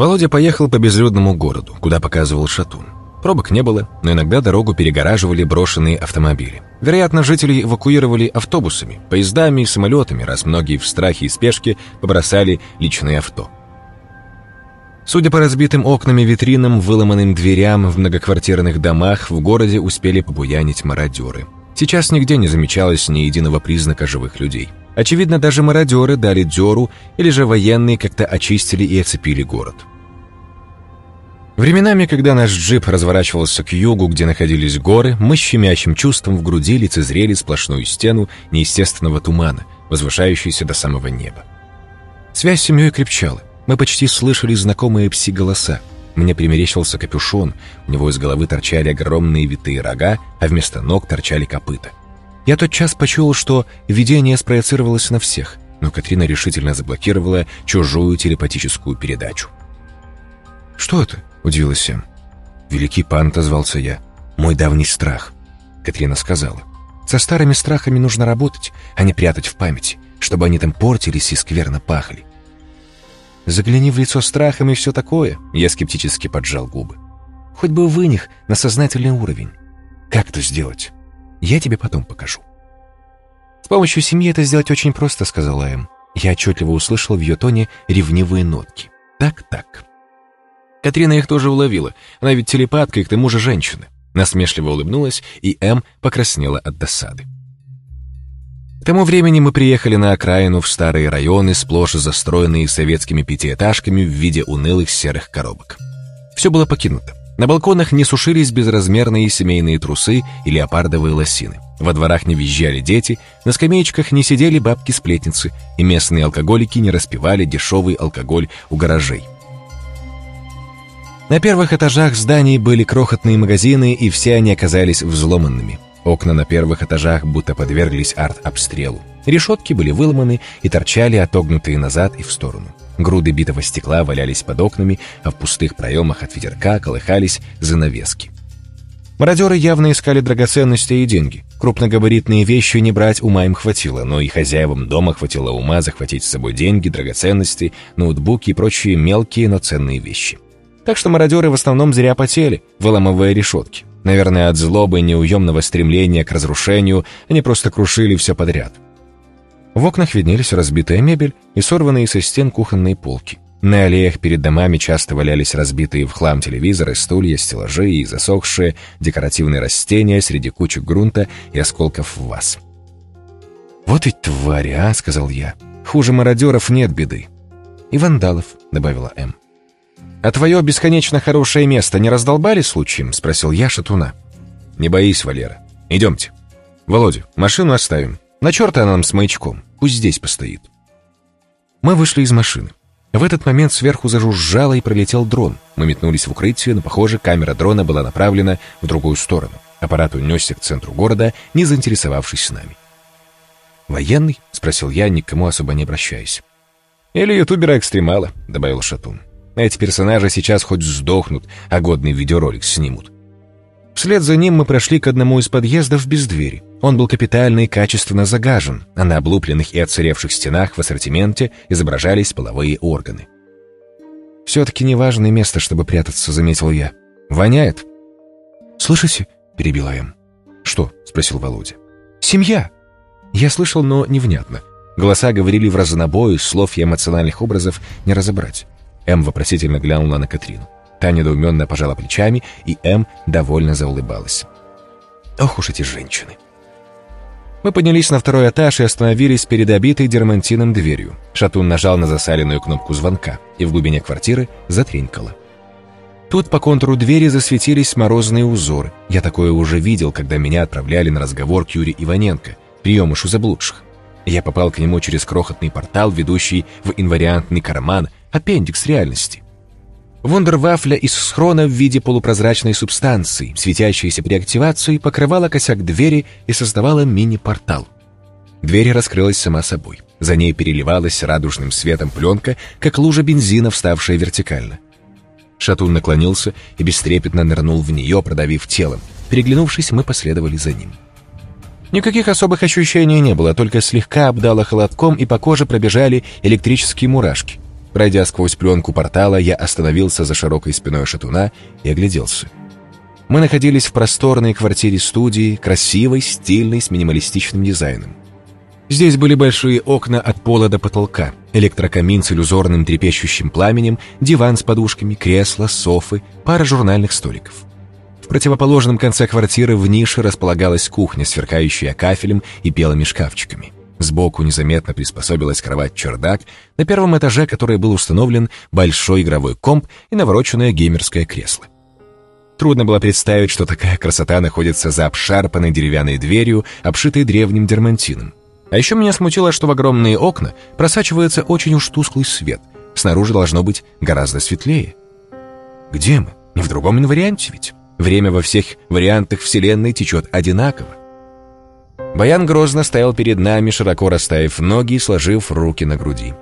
Володя поехал по безлюдному городу, куда показывал Шатун. Пробок не было, но иногда дорогу перегораживали брошенные автомобили. Вероятно, жителей эвакуировали автобусами, поездами и самолетами, раз многие в страхе и спешке побросали личные авто. Судя по разбитым окнам и витринам, выломанным дверям в многоквартирных домах, в городе успели побуянить мародеры. Сейчас нигде не замечалось ни единого признака живых людей. Очевидно, даже мародеры дали дёру, или же военные как-то очистили и оцепили город. Временами, когда наш джип разворачивался к югу, где находились горы, мы с щемящим чувством в груди лицезрели сплошную стену неестественного тумана, возвышающуюся до самого неба. Связь с семьей крепчала. Мы почти слышали знакомые пси-голоса. Мне примерещился капюшон, у него из головы торчали огромные витые рога, а вместо ног торчали копыта. Я тот час почуял, что видение спроецировалось на всех, но Катрина решительно заблокировала чужую телепатическую передачу. «Что это?» — удивилась Сэм. «Великий пан», — отозвался я. «Мой давний страх», — Катрина сказала. «Со старыми страхами нужно работать, а не прятать в памяти, чтобы они там портились и скверно пахли». «Загляни в лицо страхом и все такое», — я скептически поджал губы. «Хоть бы в них на сознательный уровень. Как это сделать? Я тебе потом покажу». «С помощью семьи это сделать очень просто», — сказала Эм. Я отчетливо услышал в ее тоне ревнивые нотки. «Так-так». Катрина их тоже уловила. Она ведь телепатка и к тому же женщина. Насмешливо улыбнулась, и М покраснела от досады. К тому времени мы приехали на окраину в старые районы, сплошь застроенные советскими пятиэтажками в виде унылых серых коробок. Все было покинуто. На балконах не сушились безразмерные семейные трусы и леопардовые лосины. Во дворах не визжали дети, на скамеечках не сидели бабки-сплетницы, и местные алкоголики не распивали дешевый алкоголь у гаражей. На первых этажах зданий были крохотные магазины, и все они оказались взломанными. Окна на первых этажах будто подверглись арт-обстрелу. Решетки были выломаны и торчали отогнутые назад и в сторону. Груды битого стекла валялись под окнами, а в пустых проемах от ветерка колыхались занавески. Мародеры явно искали драгоценности и деньги. Крупногабаритные вещи не брать ума им хватило, но и хозяевам дома хватило ума захватить с собой деньги, драгоценности, ноутбуки и прочие мелкие, но ценные вещи. Так что мародеры в основном зря потели, выламывая решетки. Наверное, от злобы и неуемного стремления к разрушению они просто крушили все подряд. В окнах виднелись разбитая мебель и сорванные со стен кухонные полки. На аллеях перед домами часто валялись разбитые в хлам телевизоры, стулья, стеллажи и засохшие декоративные растения среди кучек грунта и осколков ваз. «Вот ведь твари, а!» — сказал я. «Хуже мародеров нет беды». «И вандалов», — добавила М. «А твое бесконечно хорошее место не раздолбали случаем?» — спросил я шатуна. «Не боись, Валера. Идемте. Володя, машину оставим. На черта нам с маячком. Пусть здесь постоит». Мы вышли из машины. В этот момент сверху зажужжало и пролетел дрон. Мы метнулись в укрытие, но, похоже, камера дрона была направлена в другую сторону. Аппарат унесся к центру города, не заинтересовавшись с нами. «Военный?» — спросил я, никому особо не обращаясь. «Или ютубера-экстремала», — добавил Шатун. Эти персонажи сейчас хоть сдохнут, а годный видеоролик снимут. Вслед за ним мы прошли к одному из подъездов без двери. Он был капитально и качественно загажен, а на облупленных и отсыревших стенах в ассортименте изображались половые органы. «Все-таки неважное место, чтобы прятаться», — заметил я. «Воняет». «Слышите?» — перебила Эм. «Что?» — спросил Володя. «Семья!» Я слышал, но невнятно. Голоса говорили в разнобой, слов и эмоциональных образов не разобрать. М вопросительно глянула на Катрину. Та недоуменно пожала плечами, и М довольно заулыбалась. «Ох уж эти женщины!» Мы поднялись на второй этаж и остановились перед обитой дермантином дверью. Шатун нажал на засаленную кнопку звонка, и в глубине квартиры затренькало. Тут по контуру двери засветились морозные узоры. Я такое уже видел, когда меня отправляли на разговор к Юрию Иваненко, приемышу заблудших. Я попал к нему через крохотный портал, ведущий в инвариантный карман, аппендикс реальности. Вундервафля из схрона в виде полупрозрачной субстанции, светящейся при активации, покрывала косяк двери и создавала мини-портал. Дверь раскрылась сама собой. За ней переливалась радужным светом пленка, как лужа бензина, вставшая вертикально. Шатун наклонился и бестрепетно нырнул в нее, продавив телом. Переглянувшись, мы последовали за ним. Никаких особых ощущений не было, только слегка обдало холодком, и по коже пробежали электрические мурашки. Пройдя сквозь пленку портала, я остановился за широкой спиной шатуна и огляделся. Мы находились в просторной квартире-студии, красивой, стильной, с минималистичным дизайном. Здесь были большие окна от пола до потолка, электрокамин с иллюзорным трепещущим пламенем, диван с подушками, кресло, софы, пара журнальных столиков. В противоположном конце квартиры в нише располагалась кухня, сверкающая кафелем и белыми шкафчиками. Сбоку незаметно приспособилась кровать-чердак, на первом этаже которой был установлен большой игровой комп и навороченное геймерское кресло. Трудно было представить, что такая красота находится за обшарпанной деревянной дверью, обшитой древним дермантином. А еще меня смутило, что в огромные окна просачивается очень уж тусклый свет. Снаружи должно быть гораздо светлее. Где мы? Не в другом инварианте ведь. Время во всех вариантах Вселенной течет одинаково. Баян грозно стоял перед нами, широко расставив ноги и сложив руки на груди.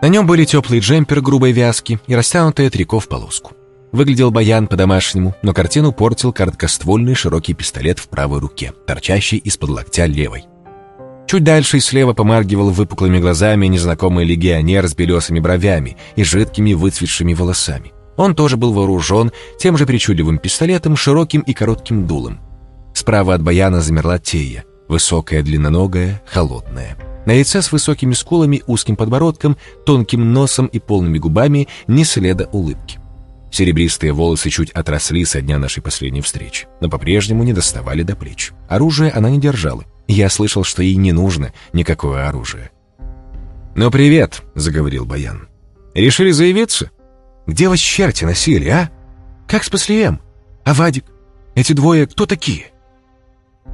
На нем были теплый джемпер грубой вязки и растянутое трико в полоску. Выглядел Баян по-домашнему, но картину портил короткоствольный широкий пистолет в правой руке, торчащий из-под локтя левой. Чуть дальше и слева помаргивал выпуклыми глазами незнакомый легионер с белесыми бровями и жидкими выцветшими волосами. Он тоже был вооружен тем же причудливым пистолетом, широким и коротким дулом. Справа от Баяна замерла Тея, Высокая, длинноногая, холодная. На лице с высокими скулами, узким подбородком, тонким носом и полными губами ни следа улыбки. Серебристые волосы чуть отросли со дня нашей последней встречи, но по-прежнему не доставали до плеч. Оружие она не держала. Я слышал, что ей не нужно никакое оружие. «Ну, привет», — заговорил Баян. «Решили заявиться? Где вас черти носили, а? Как с Паслием? А Вадик? Эти двое кто такие?»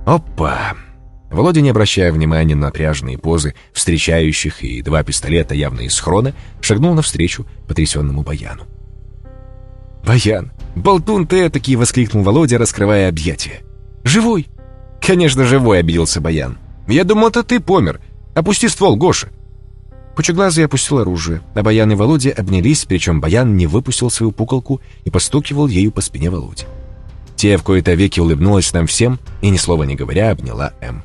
«Опа!» Володя, не обращая внимания на напряженные позы встречающих и два пистолета явно из хрона, шагнул навстречу потрясенному Баяну. «Баян! Болтун ты этакий!» — воскликнул Володя, раскрывая объятия. «Живой!» «Конечно, живой!» — обиделся Баян. «Я думал, это ты помер. Опусти ствол, Гоша!» Пучеглазый опустил оружие, а Баян и Володя обнялись, причем Баян не выпустил свою пуколку и постукивал ею по спине Володи. Те в кои-то веки улыбнулась нам всем и, ни слова не говоря, обняла М.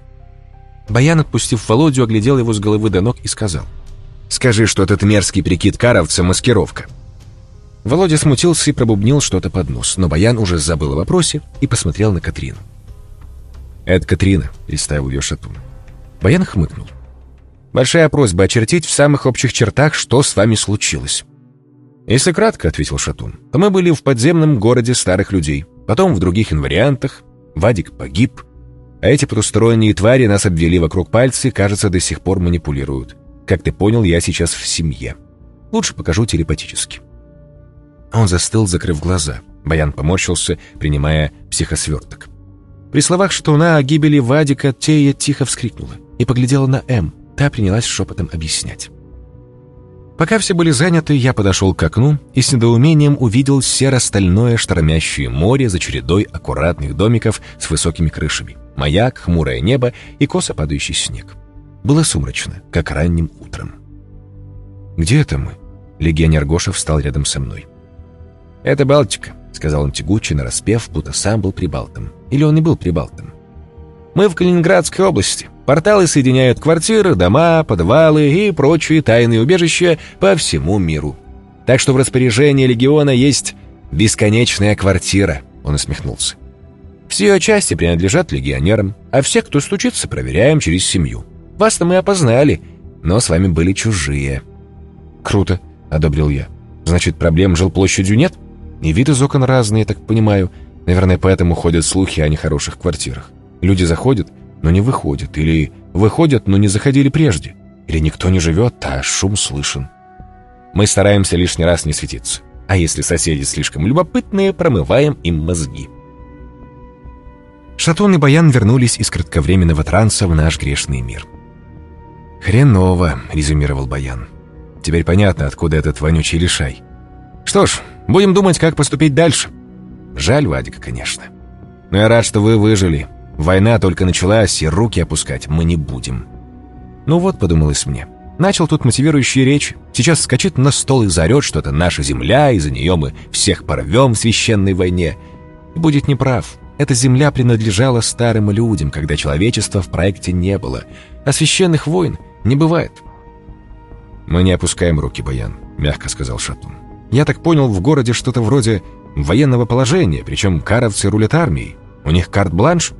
Баян, отпустив Володю, оглядел его с головы до ног и сказал. «Скажи, что этот мерзкий прикид каровца — маскировка». Володя смутился и пробубнил что-то под нос, но Баян уже забыл о вопросе и посмотрел на Катрину. «Это Катрина», — представил ее Шатун. Баян хмыкнул. «Большая просьба очертить в самых общих чертах, что с вами случилось». «Если кратко», — ответил Шатун, — «то мы были в подземном городе старых людей, потом в других инвариантах. Вадик погиб, а эти потусторонние твари нас обвели вокруг пальца и, кажется, до сих пор манипулируют. Как ты понял, я сейчас в семье. Лучше покажу телепатически». Он застыл, закрыв глаза. Баян поморщился, принимая психосверток. При словах Штуна о гибели Вадика Тея тихо вскрикнула и поглядела на М. Та принялась шепотом объяснять. Пока все были заняты, я подошел к окну и с недоумением увидел серо-стальное штормящее море за чередой аккуратных домиков с высокими крышами маяк, хмурое небо и косо падающий снег. Было сумрачно, как ранним утром. «Где это мы?» Легионер Гоша встал рядом со мной. «Это Балтика», — сказал он тягуче, нараспев, будто сам был прибалтом. Или он и был прибалтом. «Мы в Калининградской области. Порталы соединяют квартиры, дома, подвалы и прочие тайные убежища по всему миру. Так что в распоряжении легиона есть бесконечная квартира», — он усмехнулся. Все части принадлежат легионерам, а всех, кто стучится, проверяем через семью. Вас-то мы опознали, но с вами были чужие». «Круто», — одобрил я. «Значит, проблем жилплощадью нет? И вид из окон разные, так понимаю. Наверное, поэтому ходят слухи о нехороших квартирах. Люди заходят, но не выходят, или выходят, но не заходили прежде. Или никто не живет, а шум слышен. Мы стараемся лишний раз не светиться. А если соседи слишком любопытные, промываем им мозги». Шатун и Баян вернулись из кратковременного транса в наш грешный мир. «Хреново», — резюмировал Баян. «Теперь понятно, откуда этот вонючий лишай. Что ж, будем думать, как поступить дальше. Жаль Вадика, конечно. Но я рад, что вы выжили. Война только началась, и руки опускать мы не будем». «Ну вот», — подумалось мне, — начал тут мотивирующие речи. Сейчас скачет на стол и заорет, что это наша земля, и за нее мы всех порвем в священной войне. И будет неправ. Эта земля принадлежала старым людям, когда человечества в проекте не было, а священных войн не бывает. «Мы не опускаем руки, Баян», — мягко сказал Шатун. «Я так понял, в городе что-то вроде военного положения, причем каровцы рулят армией. У них карт-бланш?»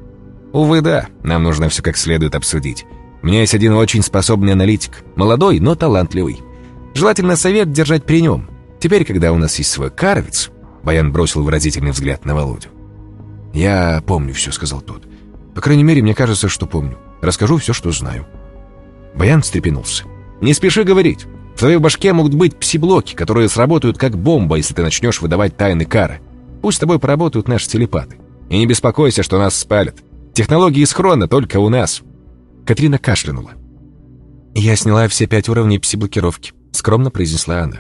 «Увы, да. Нам нужно все как следует обсудить. У меня есть один очень способный аналитик. Молодой, но талантливый. Желательно совет держать при нем. Теперь, когда у нас есть свой каровец...» Баян бросил выразительный взгляд на Володю. «Я помню все», — сказал тот. «По крайней мере, мне кажется, что помню. Расскажу все, что знаю». Баян встрепенулся. «Не спеши говорить. В твоей башке могут быть псиблоки, которые сработают как бомба, если ты начнешь выдавать тайны кары. Пусть с тобой поработают наши телепаты. И не беспокойся, что нас спалят. Технологии схрона только у нас». Катрина кашлянула. «Я сняла все пять уровней псиблокировки», — скромно произнесла она.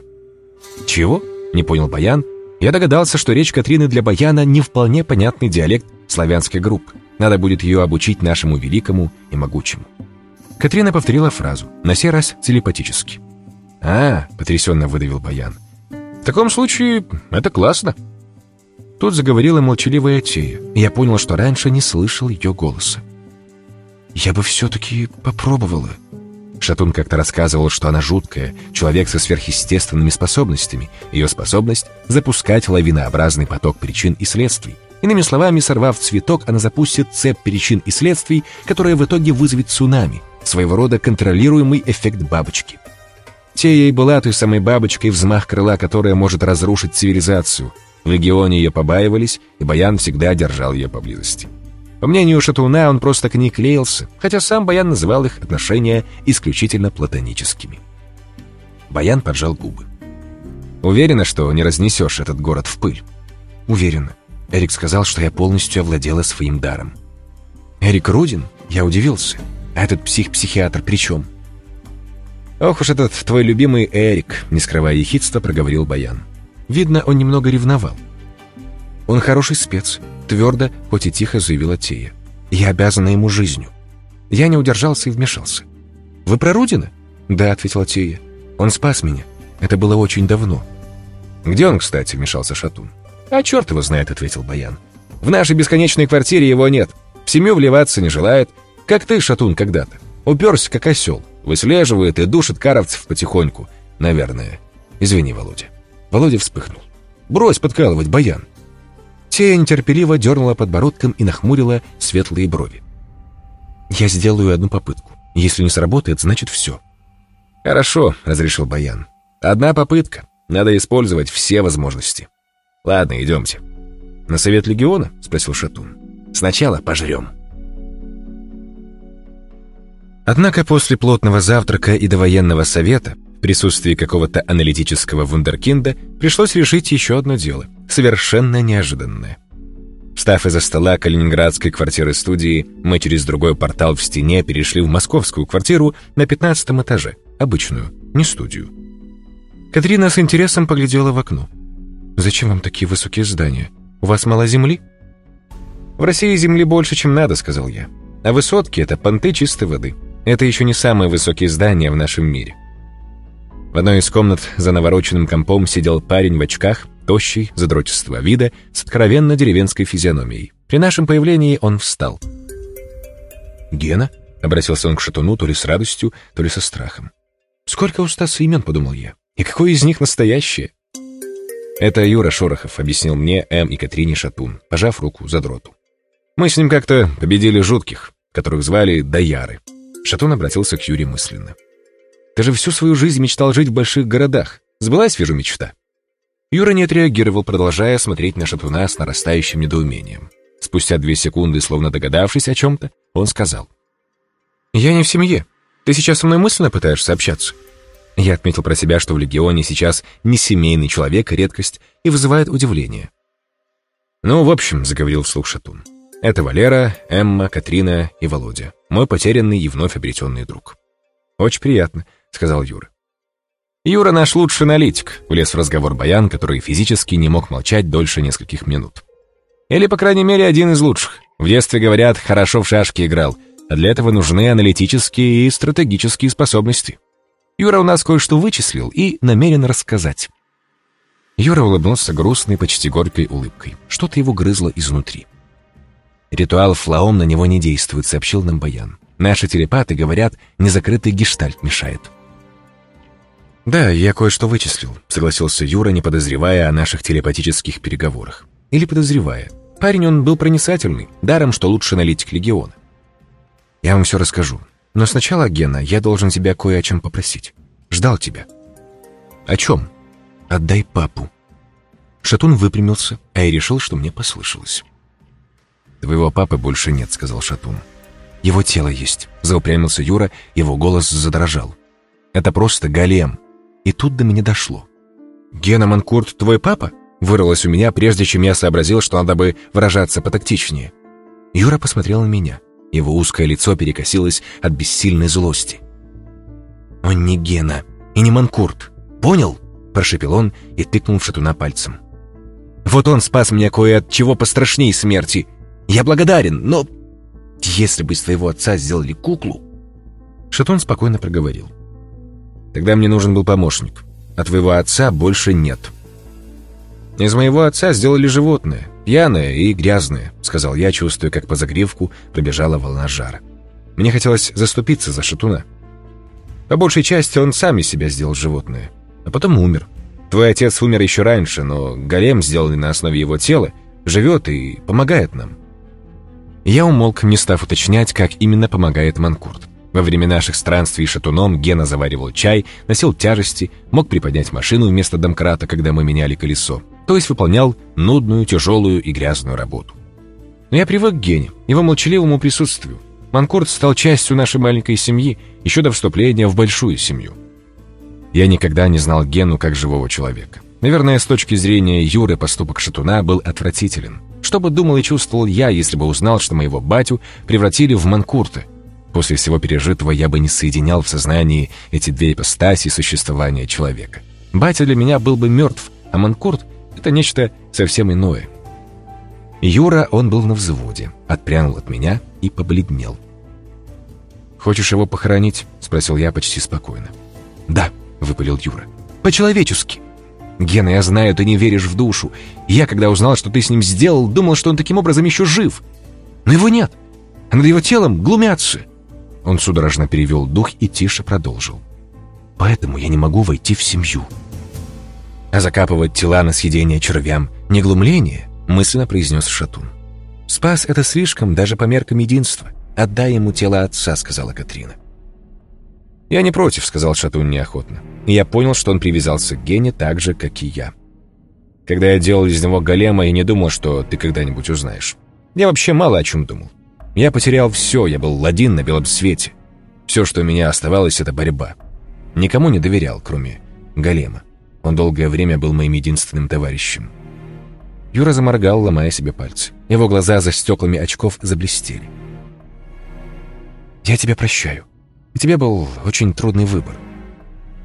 «Чего?» — не понял Баян. Я догадался, что речь Катрины для Баяна не вполне понятный диалект славянской группы. Надо будет ее обучить нашему великому и могучему. Катрина повторила фразу, на сей раз телепатически. «А, — потрясенно выдавил Баян, — в таком случае это классно». Тут заговорила молчаливая Тея, и я понял, что раньше не слышал ее голоса. «Я бы все-таки попробовала». Шатун как-то рассказывал, что она жуткая, человек со сверхъестественными способностями. Ее способность — запускать лавинообразный поток причин и следствий. Иными словами, сорвав цветок, она запустит цепь причин и следствий, которая в итоге вызовет цунами, своего рода контролируемый эффект бабочки. Тея и была той самой бабочкой, взмах крыла которая может разрушить цивилизацию. В легионе ее побаивались, и Баян всегда держал ее поблизости. По мнению Шатуна, он просто к ней клеился, хотя сам Баян называл их отношения исключительно платоническими. Баян поджал губы. «Уверена, что не разнесешь этот город в пыль?» «Уверена. Эрик сказал, что я полностью овладела своим даром». «Эрик Рудин?» Я удивился. «А этот псих-психиатр при чем?» «Ох уж этот твой любимый Эрик», — не скрывая ехидства, проговорил Баян. Видно, он немного ревновал. «Он хороший спец», — твердо, хоть и тихо заявила Тея. «Я обязана ему жизнью». Я не удержался и вмешался. «Вы про Рудина?» «Да», — ответила Тея. «Он спас меня. Это было очень давно». «Где он, кстати?» — вмешался Шатун. «А черт его знает», — ответил Баян. «В нашей бесконечной квартире его нет. В семью вливаться не желает. Как ты, Шатун, когда-то. Уперся, как осел. Выслеживает и душит каровцев потихоньку. Наверное. Извини, Володя». Володя вспыхнул. «Брось подкалывать, Баян!» Тея нетерпеливо дернула подбородком и нахмурила светлые брови. «Я сделаю одну попытку. Если не сработает, значит все». «Хорошо», — разрешил Баян. «Одна попытка. Надо использовать все возможности». «Ладно, идемте». «На совет легиона?» — спросил Шатун. «Сначала пожрем». Однако после плотного завтрака и довоенного совета присутствии какого-то аналитического вундеркинда пришлось решить еще одно дело, совершенно неожиданное. Встав из-за стола калининградской квартиры-студии, мы через другой портал в стене перешли в московскую квартиру на пятнадцатом этаже, обычную, не студию. Катрина с интересом поглядела в окно. «Зачем вам такие высокие здания? У вас мало земли?» «В России земли больше, чем надо», — сказал я. «А высотки — это понты чистой воды. Это еще не самые высокие здания в нашем мире. В одной из комнат за навороченным компом сидел парень в очках, тощий, задротистого вида, с откровенно деревенской физиономией. При нашем появлении он встал. «Гена?» — обратился он к шатуну то ли с радостью, то ли со страхом. «Сколько у Стаса имен?» — подумал я. «И какое из них настоящее?» «Это Юра Шорохов», — объяснил мне М. и Катрине Шатун, пожав руку за дроту. «Мы с ним как-то победили жутких, которых звали Даяры». Шатун обратился к Юре мысленно. Ты же всю свою жизнь мечтал жить в больших городах. Сбылась свежая мечта?» Юра не отреагировал, продолжая смотреть на шатуна с нарастающим недоумением. Спустя две секунды, словно догадавшись о чем-то, он сказал. «Я не в семье. Ты сейчас со мной мысленно пытаешься общаться?» Я отметил про себя, что в Легионе сейчас не семейный человек, редкость, и вызывает удивление. «Ну, в общем», — заговорил вслух Шатун, — «это Валера, Эмма, Катрина и Володя, мой потерянный и вновь обретенный друг». «Очень приятно», — сказал Юра. Юра наш лучший аналитик, влез в разговор Баян, который физически не мог молчать дольше нескольких минут. Или, по крайней мере, один из лучших. В детстве, говорят, хорошо в шашки играл, а для этого нужны аналитические и стратегические способности. Юра у нас кое-что вычислил и намерен рассказать. Юра улыбнулся грустной, почти горькой улыбкой. Что-то его грызло изнутри. «Ритуал флаом на него не действует», — сообщил нам Баян. «Наши телепаты говорят, незакрытый гештальт мешает». «Да, я кое-что вычислил», — согласился Юра, не подозревая о наших телепатических переговорах. Или подозревая. Парень он был проницательный, даром, что лучший аналитик Легиона. «Я вам все расскажу. Но сначала, Гена, я должен тебя кое о чем попросить. Ждал тебя». «О чем?» «Отдай папу». Шатун выпрямился, а я решил, что мне послышалось. «Твоего папы больше нет», — сказал Шатун. «Его тело есть», — заупрямился Юра, его голос задрожал. «Это просто голем». И тут до меня дошло. «Гена Манкурт твой папа?» Вырвалось у меня, прежде чем я сообразил, что надо бы выражаться потактичнее. Юра посмотрел на меня. Его узкое лицо перекосилось от бессильной злости. «Он не Гена и не Манкурт. Понял?» – прошепел он и тыкнул в шатуна пальцем. «Вот он спас меня кое от чего пострашней смерти. Я благодарен, но если бы из твоего отца сделали куклу...» Шатун спокойно проговорил. «Тогда мне нужен был помощник, а твоего отца больше нет». «Из моего отца сделали животное, пьяное и грязное», — сказал я, чувствуя, как по загривку пробежала волна жара. Мне хотелось заступиться за шатуна. По большей части он сам из себя сделал животное, а потом умер. Твой отец умер еще раньше, но голем, сделанный на основе его тела, живет и помогает нам. Я умолк, не став уточнять, как именно помогает Манкурт. Во время наших странствий шатуном Гена заваривал чай, носил тяжести, мог приподнять машину вместо домкрата, когда мы меняли колесо, то есть выполнял нудную, тяжелую и грязную работу. Но я привык к Гене, его молчаливому присутствию. Манкурт стал частью нашей маленькой семьи еще до вступления в большую семью. Я никогда не знал Гену как живого человека. Наверное, с точки зрения Юры поступок Шатуна был отвратителен. Что бы думал и чувствовал я, если бы узнал, что моего батю превратили в Манкурта, После всего пережитого я бы не соединял в сознании эти две ипостаси существования человека. Батя для меня был бы мертв, а Манкурт — это нечто совсем иное. Юра, он был на взводе, отпрянул от меня и побледнел. «Хочешь его похоронить?» — спросил я почти спокойно. «Да», — выпалил Юра. «По-человечески». «Гена, я знаю, ты не веришь в душу. Я, когда узнал, что ты с ним сделал, думал, что он таким образом еще жив. Но его нет. А над его телом глумятся. Он судорожно перевел дух и тише продолжил. «Поэтому я не могу войти в семью». «А закапывать тела на съедение червям — не глумление?» — мысленно произнес Шатун. «Спас — это слишком, даже по меркам единства. Отдай ему тело отца», — сказала Катрина. «Я не против», — сказал Шатун неохотно. И я понял, что он привязался к Гене так же, как и я. Когда я делал из него голема, я не думал, что ты когда-нибудь узнаешь. Я вообще мало о чем думал. Я потерял все, я был ладин на белом свете. Все, что у меня оставалось, это борьба. Никому не доверял, кроме Голема. Он долгое время был моим единственным товарищем. Юра заморгал, ломая себе пальцы. Его глаза за стеклами очков заблестели. «Я тебя прощаю. У тебя был очень трудный выбор».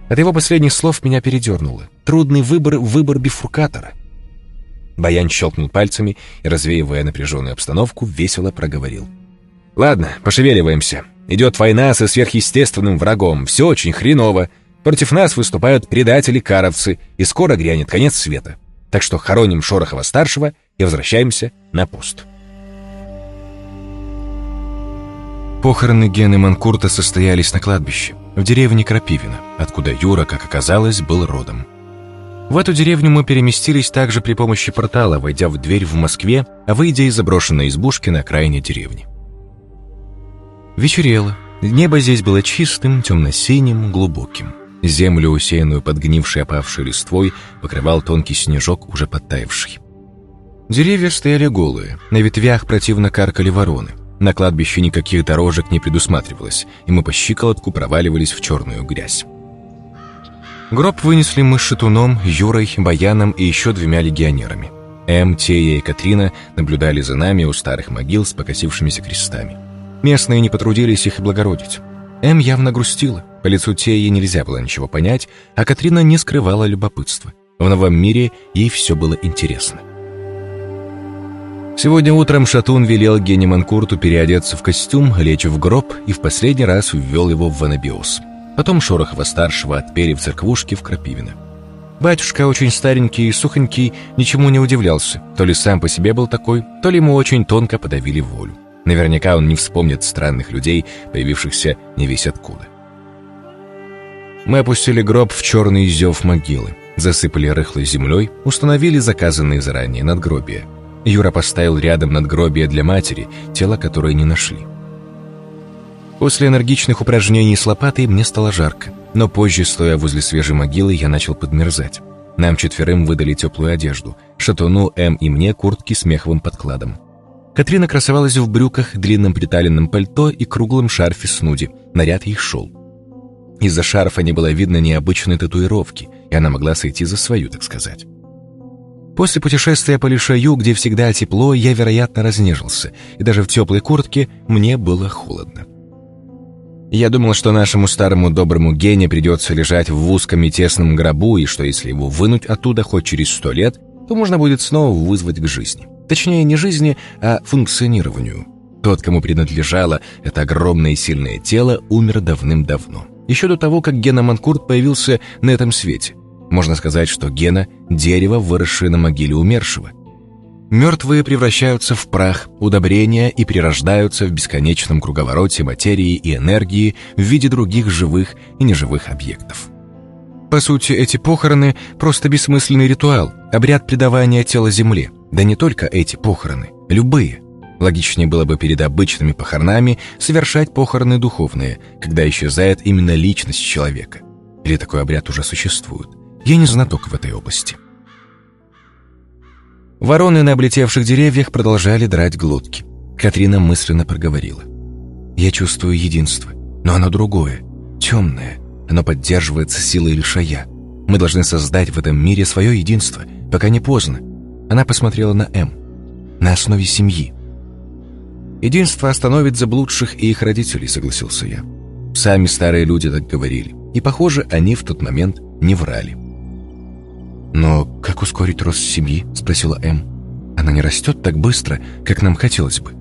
От его последних слов меня передернуло. Трудный выбор — выбор бифуркатора — Баян щелкнул пальцами и, развеивая напряженную обстановку, весело проговорил. «Ладно, пошевеливаемся. Идет война со сверхъестественным врагом. Все очень хреново. Против нас выступают предатели-каровцы, и скоро грянет конец света. Так что хороним Шорохова-старшего и возвращаемся на пост». Похороны Гены Манкурта состоялись на кладбище, в деревне Крапивина, откуда Юра, как оказалось, был родом. В эту деревню мы переместились также при помощи портала, войдя в дверь в Москве, а выйдя из заброшенной избушки на окраине деревни. Вечерело. Небо здесь было чистым, темно-синим, глубоким. Землю, усеянную подгнившей опавшей листвой, покрывал тонкий снежок, уже подтаявший. Деревья стояли голые, на ветвях противно каркали вороны. На кладбище никаких дорожек не предусматривалось, и мы по щиколотку проваливались в черную грязь. Гроб вынесли мы с Шатуном, Юрой, Баяном и еще двумя легионерами. М, Тея и Катрина наблюдали за нами у старых могил с покосившимися крестами. Местные не потрудились их облагородить. М явно грустила. По лицу Теи нельзя было ничего понять, а Катрина не скрывала любопытства. В новом мире ей все было интересно. Сегодня утром Шатун велел Гене Манкурту переодеться в костюм, лечь в гроб и в последний раз ввел его в анабиоз. Потом Шорохова-старшего отпели в церквушке в Крапивино. Батюшка, очень старенький и сухонький, ничему не удивлялся. То ли сам по себе был такой, то ли ему очень тонко подавили волю. Наверняка он не вспомнит странных людей, появившихся не весь откуда. Мы опустили гроб в черный зев могилы, засыпали рыхлой землей, установили заказанные заранее надгробия. Юра поставил рядом надгробие для матери, тело которой не нашли. После энергичных упражнений с лопатой мне стало жарко, но позже, стоя возле свежей могилы, я начал подмерзать. Нам четверым выдали теплую одежду, Шатуну, М и мне куртки с меховым подкладом. Катрина красовалась в брюках, длинном приталенном пальто и круглом шарфе снуди. Наряд ей шел. Из-за шарфа не было видно необычной татуировки, и она могла сойти за свою, так сказать. После путешествия по Лишаю, где всегда тепло, я, вероятно, разнежился, и даже в теплой куртке мне было холодно. Я думал, что нашему старому доброму Гене придется лежать в узком и тесном гробу, и что если его вынуть оттуда хоть через сто лет, то можно будет снова вызвать к жизни. Точнее, не жизни, а функционированию. Тот, кому принадлежало это огромное и сильное тело, умер давным-давно. Еще до того, как Гена Манкурт появился на этом свете. Можно сказать, что Гена — дерево, выросшее на могиле умершего. Мертвые превращаются в прах, удобрения и прирождаются в бесконечном круговороте материи и энергии в виде других живых и неживых объектов. По сути, эти похороны — просто бессмысленный ритуал, обряд предавания тела земле. Да не только эти похороны, любые. Логичнее было бы перед обычными похоронами совершать похороны духовные, когда исчезает именно личность человека. Или такой обряд уже существует. Я не знаток в этой области. Вороны на облетевших деревьях продолжали драть глотки. Катрина мысленно проговорила. «Я чувствую единство, но оно другое, темное. Оно поддерживается силой лишая. Мы должны создать в этом мире свое единство, пока не поздно». Она посмотрела на М. «На основе семьи». «Единство остановит заблудших и их родителей», — согласился я. Сами старые люди так говорили. И, похоже, они в тот момент не врали. «Но как ускорить рост семьи?» — спросила М. «Она не растет так быстро, как нам хотелось бы».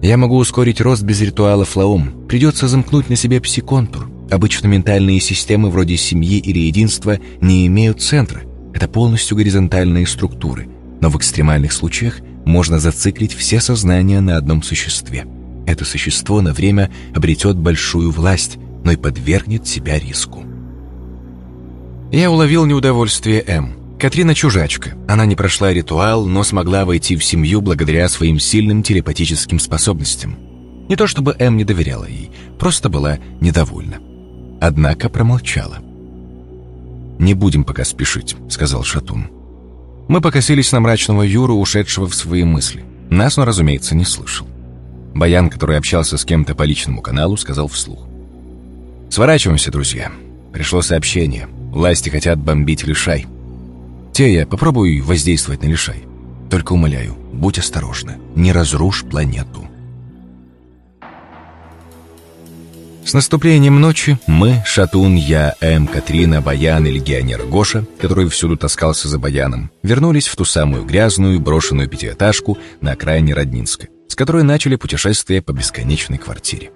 «Я могу ускорить рост без ритуала флаум. Придется замкнуть на себе псиконтур. Обычно ментальные системы вроде семьи или единства не имеют центра. Это полностью горизонтальные структуры. Но в экстремальных случаях можно зациклить все сознания на одном существе. Это существо на время обретет большую власть, но и подвергнет себя риску. Я уловил неудовольствие М. Катрина чужачка. Она не прошла ритуал, но смогла войти в семью благодаря своим сильным телепатическим способностям. Не то чтобы М не доверяла ей, просто была недовольна. Однако промолчала. «Не будем пока спешить», — сказал Шатун. Мы покосились на мрачного Юру, ушедшего в свои мысли. Нас он, разумеется, не слышал. Баян, который общался с кем-то по личному каналу, сказал вслух. «Сворачиваемся, друзья. Пришло сообщение. Власти хотят бомбить Лишай. Тея, попробуй воздействовать на Лишай. Только умоляю, будь осторожна, не разрушь планету. С наступлением ночи мы, Шатун, я, М, Катрина, Баян и легионер Гоша, который всюду таскался за Баяном, вернулись в ту самую грязную, брошенную пятиэтажку на окраине Роднинска, с которой начали путешествие по бесконечной квартире.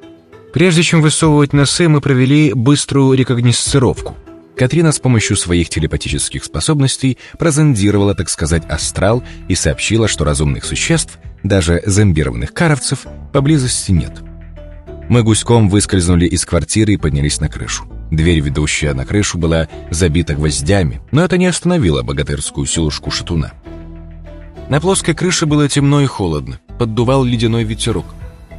Прежде чем высовывать носы, мы провели быструю рекогносцировку — Катрина с помощью своих телепатических способностей прозондировала, так сказать, астрал и сообщила, что разумных существ, даже зомбированных каровцев, поблизости нет. Мы гуськом выскользнули из квартиры и поднялись на крышу. Дверь, ведущая на крышу, была забита гвоздями, но это не остановило богатырскую силушку шатуна. На плоской крыше было темно и холодно, поддувал ледяной ветерок.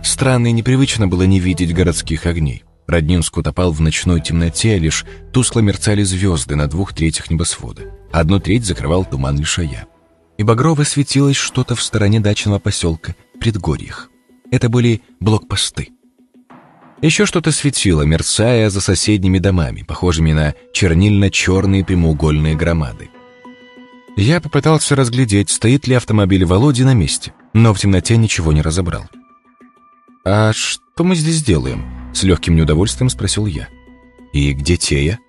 Странно и непривычно было не видеть городских огней. Роднинск утопал в ночной темноте, лишь тускло мерцали звезды на двух третьих небосвода. Одну треть закрывал туман лишая. И багрово светилось что-то в стороне дачного поселка, предгорьях. Это были блокпосты. Еще что-то светило, мерцая за соседними домами, похожими на чернильно-черные прямоугольные громады. Я попытался разглядеть, стоит ли автомобиль Володи на месте, но в темноте ничего не разобрал. «А что мы здесь делаем?» С легким неудовольствием спросил я. «И где Тея?»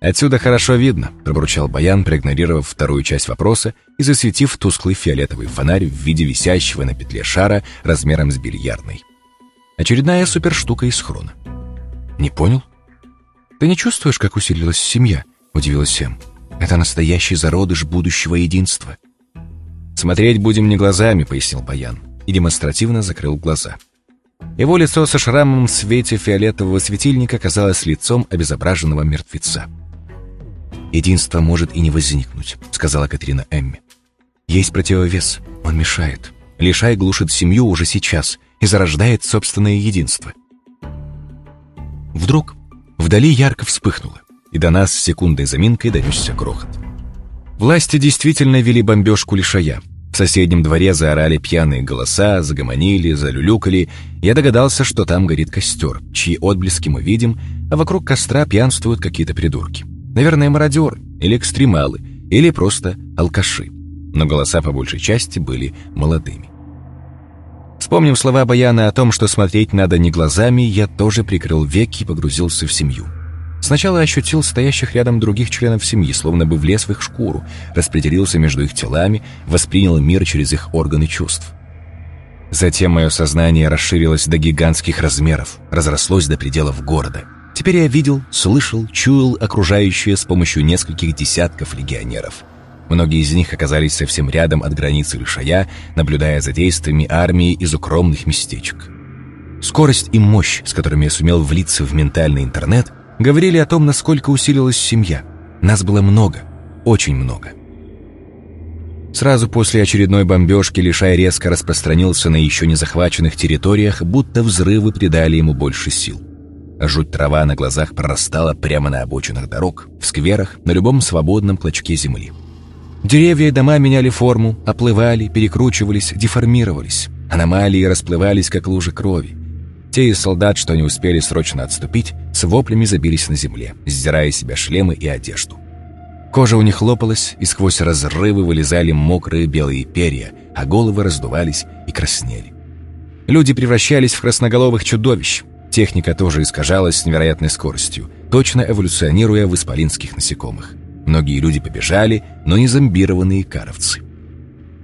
«Отсюда хорошо видно», — пробурчал Баян, проигнорировав вторую часть вопроса и засветив тусклый фиолетовый фонарь в виде висящего на петле шара размером с бильярдной. Очередная суперштука из хрона. «Не понял?» «Ты не чувствуешь, как усилилась семья?» — удивилась Сэм. «Это настоящий зародыш будущего единства». «Смотреть будем не глазами», — пояснил Баян и демонстративно закрыл глаза. Его лицо со шрамом в свете фиолетового светильника казалось лицом обезображенного мертвеца. «Единство может и не возникнуть», — сказала Катрина Эмми. «Есть противовес, он мешает. Лишай глушит семью уже сейчас и зарождает собственное единство». Вдруг вдали ярко вспыхнуло, и до нас с секундой заминкой донесся грохот. Власти действительно вели бомбежку лишая. В соседнем дворе заорали пьяные голоса, загомонили, залюлюкали. Я догадался, что там горит костер, чьи отблески мы видим, а вокруг костра пьянствуют какие-то придурки. Наверное, мародеры, или экстремалы, или просто алкаши. Но голоса по большей части были молодыми. Вспомнив слова Баяна о том, что смотреть надо не глазами, я тоже прикрыл веки и погрузился в семью. Сначала ощутил стоящих рядом других членов семьи, словно бы влез в их шкуру, распределился между их телами, воспринял мир через их органы чувств. Затем мое сознание расширилось до гигантских размеров, разрослось до пределов города. Теперь я видел, слышал, чуял окружающее с помощью нескольких десятков легионеров. Многие из них оказались совсем рядом от границы Лишая, наблюдая за действиями армии из укромных местечек. Скорость и мощь, с которыми я сумел влиться в ментальный интернет, говорили о том, насколько усилилась семья. Нас было много, очень много. Сразу после очередной бомбежки Лишай резко распространился на еще не захваченных территориях, будто взрывы придали ему больше сил. Жуть трава на глазах прорастала прямо на обочинах дорог, в скверах, на любом свободном клочке земли. Деревья и дома меняли форму, оплывали, перекручивались, деформировались. Аномалии расплывались, как лужи крови. Те из солдат, что не успели срочно отступить, с воплями забились на земле, сдирая себя шлемы и одежду. Кожа у них лопалась, и сквозь разрывы вылезали мокрые белые перья, а головы раздувались и краснели. Люди превращались в красноголовых чудовищ. Техника тоже искажалась с невероятной скоростью, точно эволюционируя в исполинских насекомых. Многие люди побежали, но не зомбированные каровцы.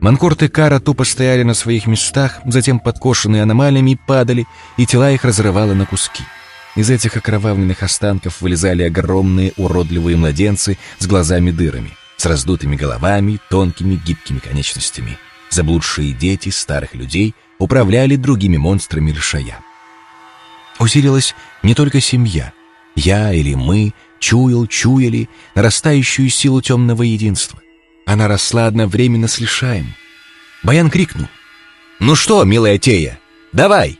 Манкорт и Кара тупо стояли на своих местах, затем подкошенные аномалиями падали, и тела их разрывало на куски. Из этих окровавленных останков вылезали огромные уродливые младенцы с глазами-дырами, с раздутыми головами, тонкими гибкими конечностями. Заблудшие дети старых людей управляли другими монстрами лишая. Усилилась не только семья. Я или мы чуял, чуяли нарастающую силу темного единства. Она росла одновременно с лишаем. Баян крикнул. «Ну что, милая Тея, давай!»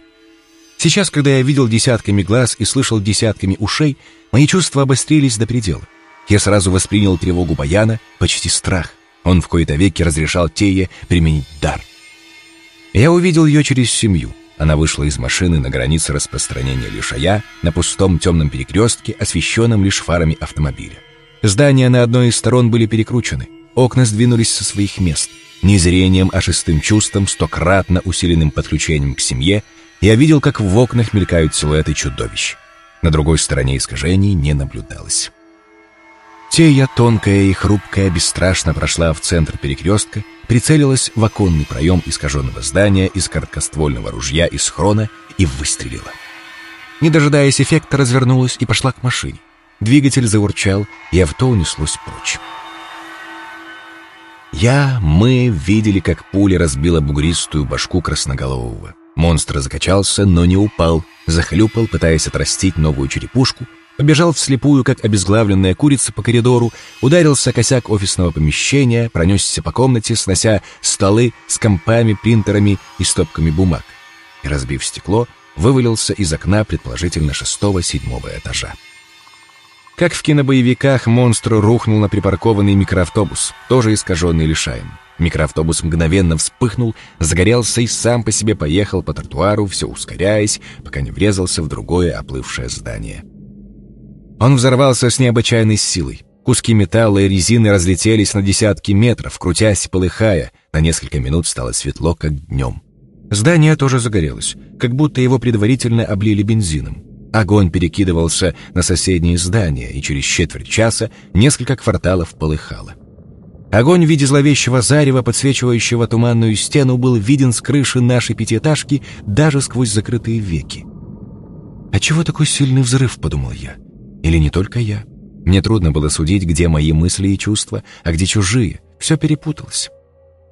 Сейчас, когда я видел десятками глаз и слышал десятками ушей, мои чувства обострились до предела. Я сразу воспринял тревогу Баяна, почти страх. Он в кои-то веки разрешал Тее применить дар. Я увидел ее через семью. Она вышла из машины на границе распространения лишая на пустом темном перекрестке, освещенном лишь фарами автомобиля. Здания на одной из сторон были перекручены. Окна сдвинулись со своих мест. Не зрением, а шестым чувством, стократно усиленным подключением к семье, я видел, как в окнах мелькают силуэты чудовищ. На другой стороне искажений не наблюдалось. Тея, тонкая и хрупкая, бесстрашно прошла в центр перекрестка, прицелилась в оконный проем искаженного здания из короткоствольного ружья из хрона и выстрелила. Не дожидаясь эффекта, развернулась и пошла к машине. Двигатель заурчал, и авто унеслось прочь. Я, мы видели, как пуля разбила бугристую башку красноголового. Монстр закачался, но не упал, захлюпал, пытаясь отрастить новую черепушку, побежал вслепую, как обезглавленная курица по коридору, ударился косяк офисного помещения, пронесся по комнате, снося столы с компами, принтерами и стопками бумаг. Разбив стекло, вывалился из окна предположительно шестого-седьмого этажа. Как в кинобоевиках, монстр рухнул на припаркованный микроавтобус, тоже искаженный лишаем. Микроавтобус мгновенно вспыхнул, загорелся и сам по себе поехал по тротуару, все ускоряясь, пока не врезался в другое оплывшее здание. Он взорвался с необычайной силой. Куски металла и резины разлетелись на десятки метров, крутясь и полыхая. На несколько минут стало светло, как днем. Здание тоже загорелось, как будто его предварительно облили бензином. Огонь перекидывался на соседние здания, и через четверть часа несколько кварталов полыхало. Огонь в виде зловещего зарева, подсвечивающего туманную стену, был виден с крыши нашей пятиэтажки даже сквозь закрытые веки. «А чего такой сильный взрыв?» — подумал я. «Или не только я?» Мне трудно было судить, где мои мысли и чувства, а где чужие. Все перепуталось.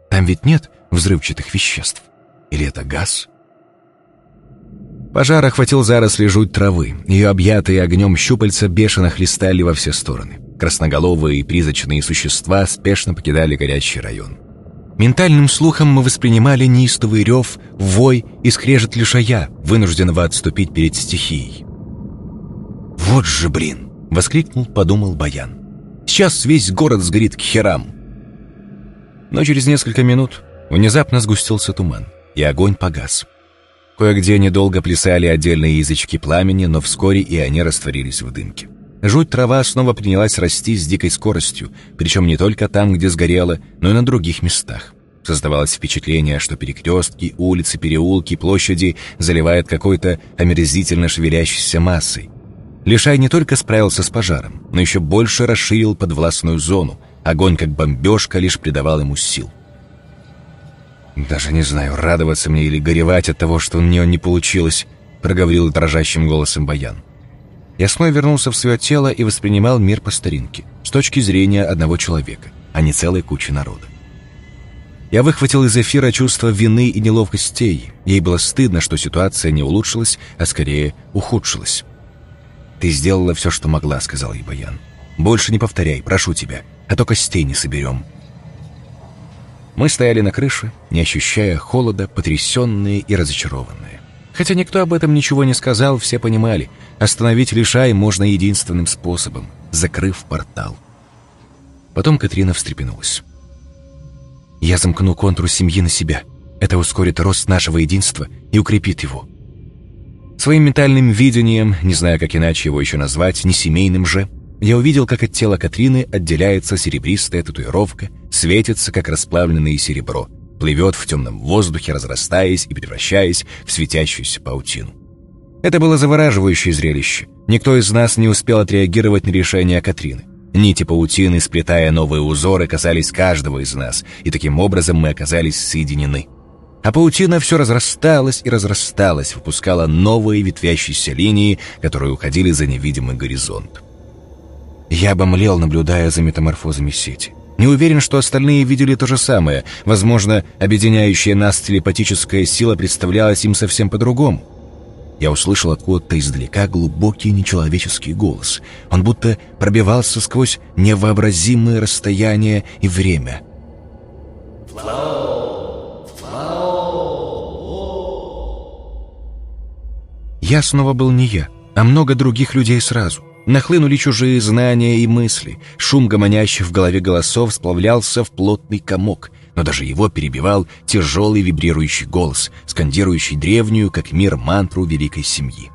Там ведь нет взрывчатых веществ. Или это газ?» Пожар охватил заросли жуть травы. Ее объятые огнем щупальца бешено хлестали во все стороны. Красноголовые и призрачные существа спешно покидали горящий район. Ментальным слухом мы воспринимали неистовый рев, вой и скрежет лишая, вынужденного отступить перед стихией. «Вот же блин!» — воскликнул, подумал Баян. «Сейчас весь город сгорит к херам!» Но через несколько минут внезапно сгустился туман, и огонь погас. Кое-где недолго плясали отдельные язычки пламени, но вскоре и они растворились в дымке. Жуть трава снова принялась расти с дикой скоростью, причем не только там, где сгорела, но и на других местах. Создавалось впечатление, что перекрестки, улицы, переулки, площади заливает какой-то омерзительно шевелящейся массой. Лишай не только справился с пожаром, но еще больше расширил подвластную зону. Огонь, как бомбежка, лишь придавал ему сил. «Даже не знаю, радоваться мне или горевать от того, что у нее не получилось», проговорил дрожащим голосом Баян. Я снова вернулся в свое тело и воспринимал мир по старинке, с точки зрения одного человека, а не целой кучи народа. Я выхватил из эфира чувство вины и неловкостей. Ей было стыдно, что ситуация не улучшилась, а скорее ухудшилась. «Ты сделала все, что могла», — сказал ей Баян. «Больше не повторяй, прошу тебя, а то костей не соберем». Мы стояли на крыше, не ощущая холода, потрясенные и разочарованные. Хотя никто об этом ничего не сказал, все понимали, остановить Лишай можно единственным способом, закрыв портал. Потом Катрина встрепенулась. «Я замкну контур семьи на себя. Это ускорит рост нашего единства и укрепит его». Своим ментальным видением, не знаю, как иначе его еще назвать, не семейным же, я увидел, как от тела Катрины отделяется серебристая татуировка, светится, как расплавленное серебро, плывет в темном воздухе, разрастаясь и превращаясь в светящуюся паутину. Это было завораживающее зрелище. Никто из нас не успел отреагировать на решение Катрины. Нити паутины, сплетая новые узоры, касались каждого из нас, и таким образом мы оказались соединены. А паутина все разрасталась и разрасталась, выпускала новые ветвящиеся линии, которые уходили за невидимый горизонт. Я обомлел, наблюдая за метаморфозами сети. Не уверен, что остальные видели то же самое. Возможно, объединяющая нас телепатическая сила представлялась им совсем по-другому. Я услышал откуда-то издалека глубокий нечеловеческий голос. Он будто пробивался сквозь невообразимые расстояния и время. Я снова был не я, а много других людей сразу — Нахлынули чужие знания и мысли. Шум гомонящих в голове голосов сплавлялся в плотный комок, но даже его перебивал тяжелый вибрирующий голос, скандирующий древнюю, как мир, мантру великой семьи.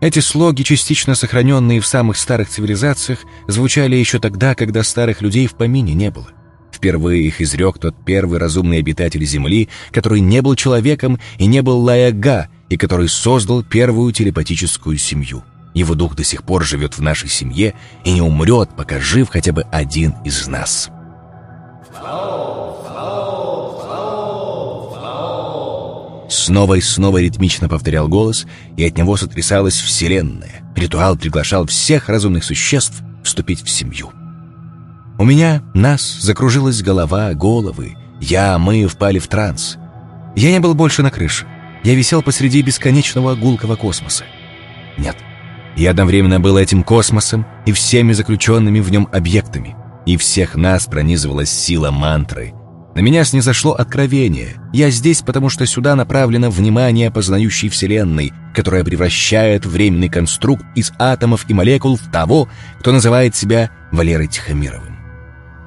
Эти слоги, частично сохраненные в самых старых цивилизациях, звучали еще тогда, когда старых людей в помине не было. Впервые их изрек тот первый разумный обитатель Земли, который не был человеком и не был Лаяга, и который создал первую телепатическую семью — его дух до сих пор живет в нашей семье и не умрет, пока жив хотя бы один из нас. Снова и снова ритмично повторял голос, и от него сотрясалась вселенная. Ритуал приглашал всех разумных существ вступить в семью. У меня, нас, закружилась голова, головы. Я, мы впали в транс. Я не был больше на крыше. Я висел посреди бесконечного гулкого космоса. Нет, я одновременно был этим космосом и всеми заключенными в нем объектами. И всех нас пронизывала сила мантры. На меня снизошло откровение. Я здесь, потому что сюда направлено внимание познающей Вселенной, которая превращает временный конструкт из атомов и молекул в того, кто называет себя Валерой Тихомировым.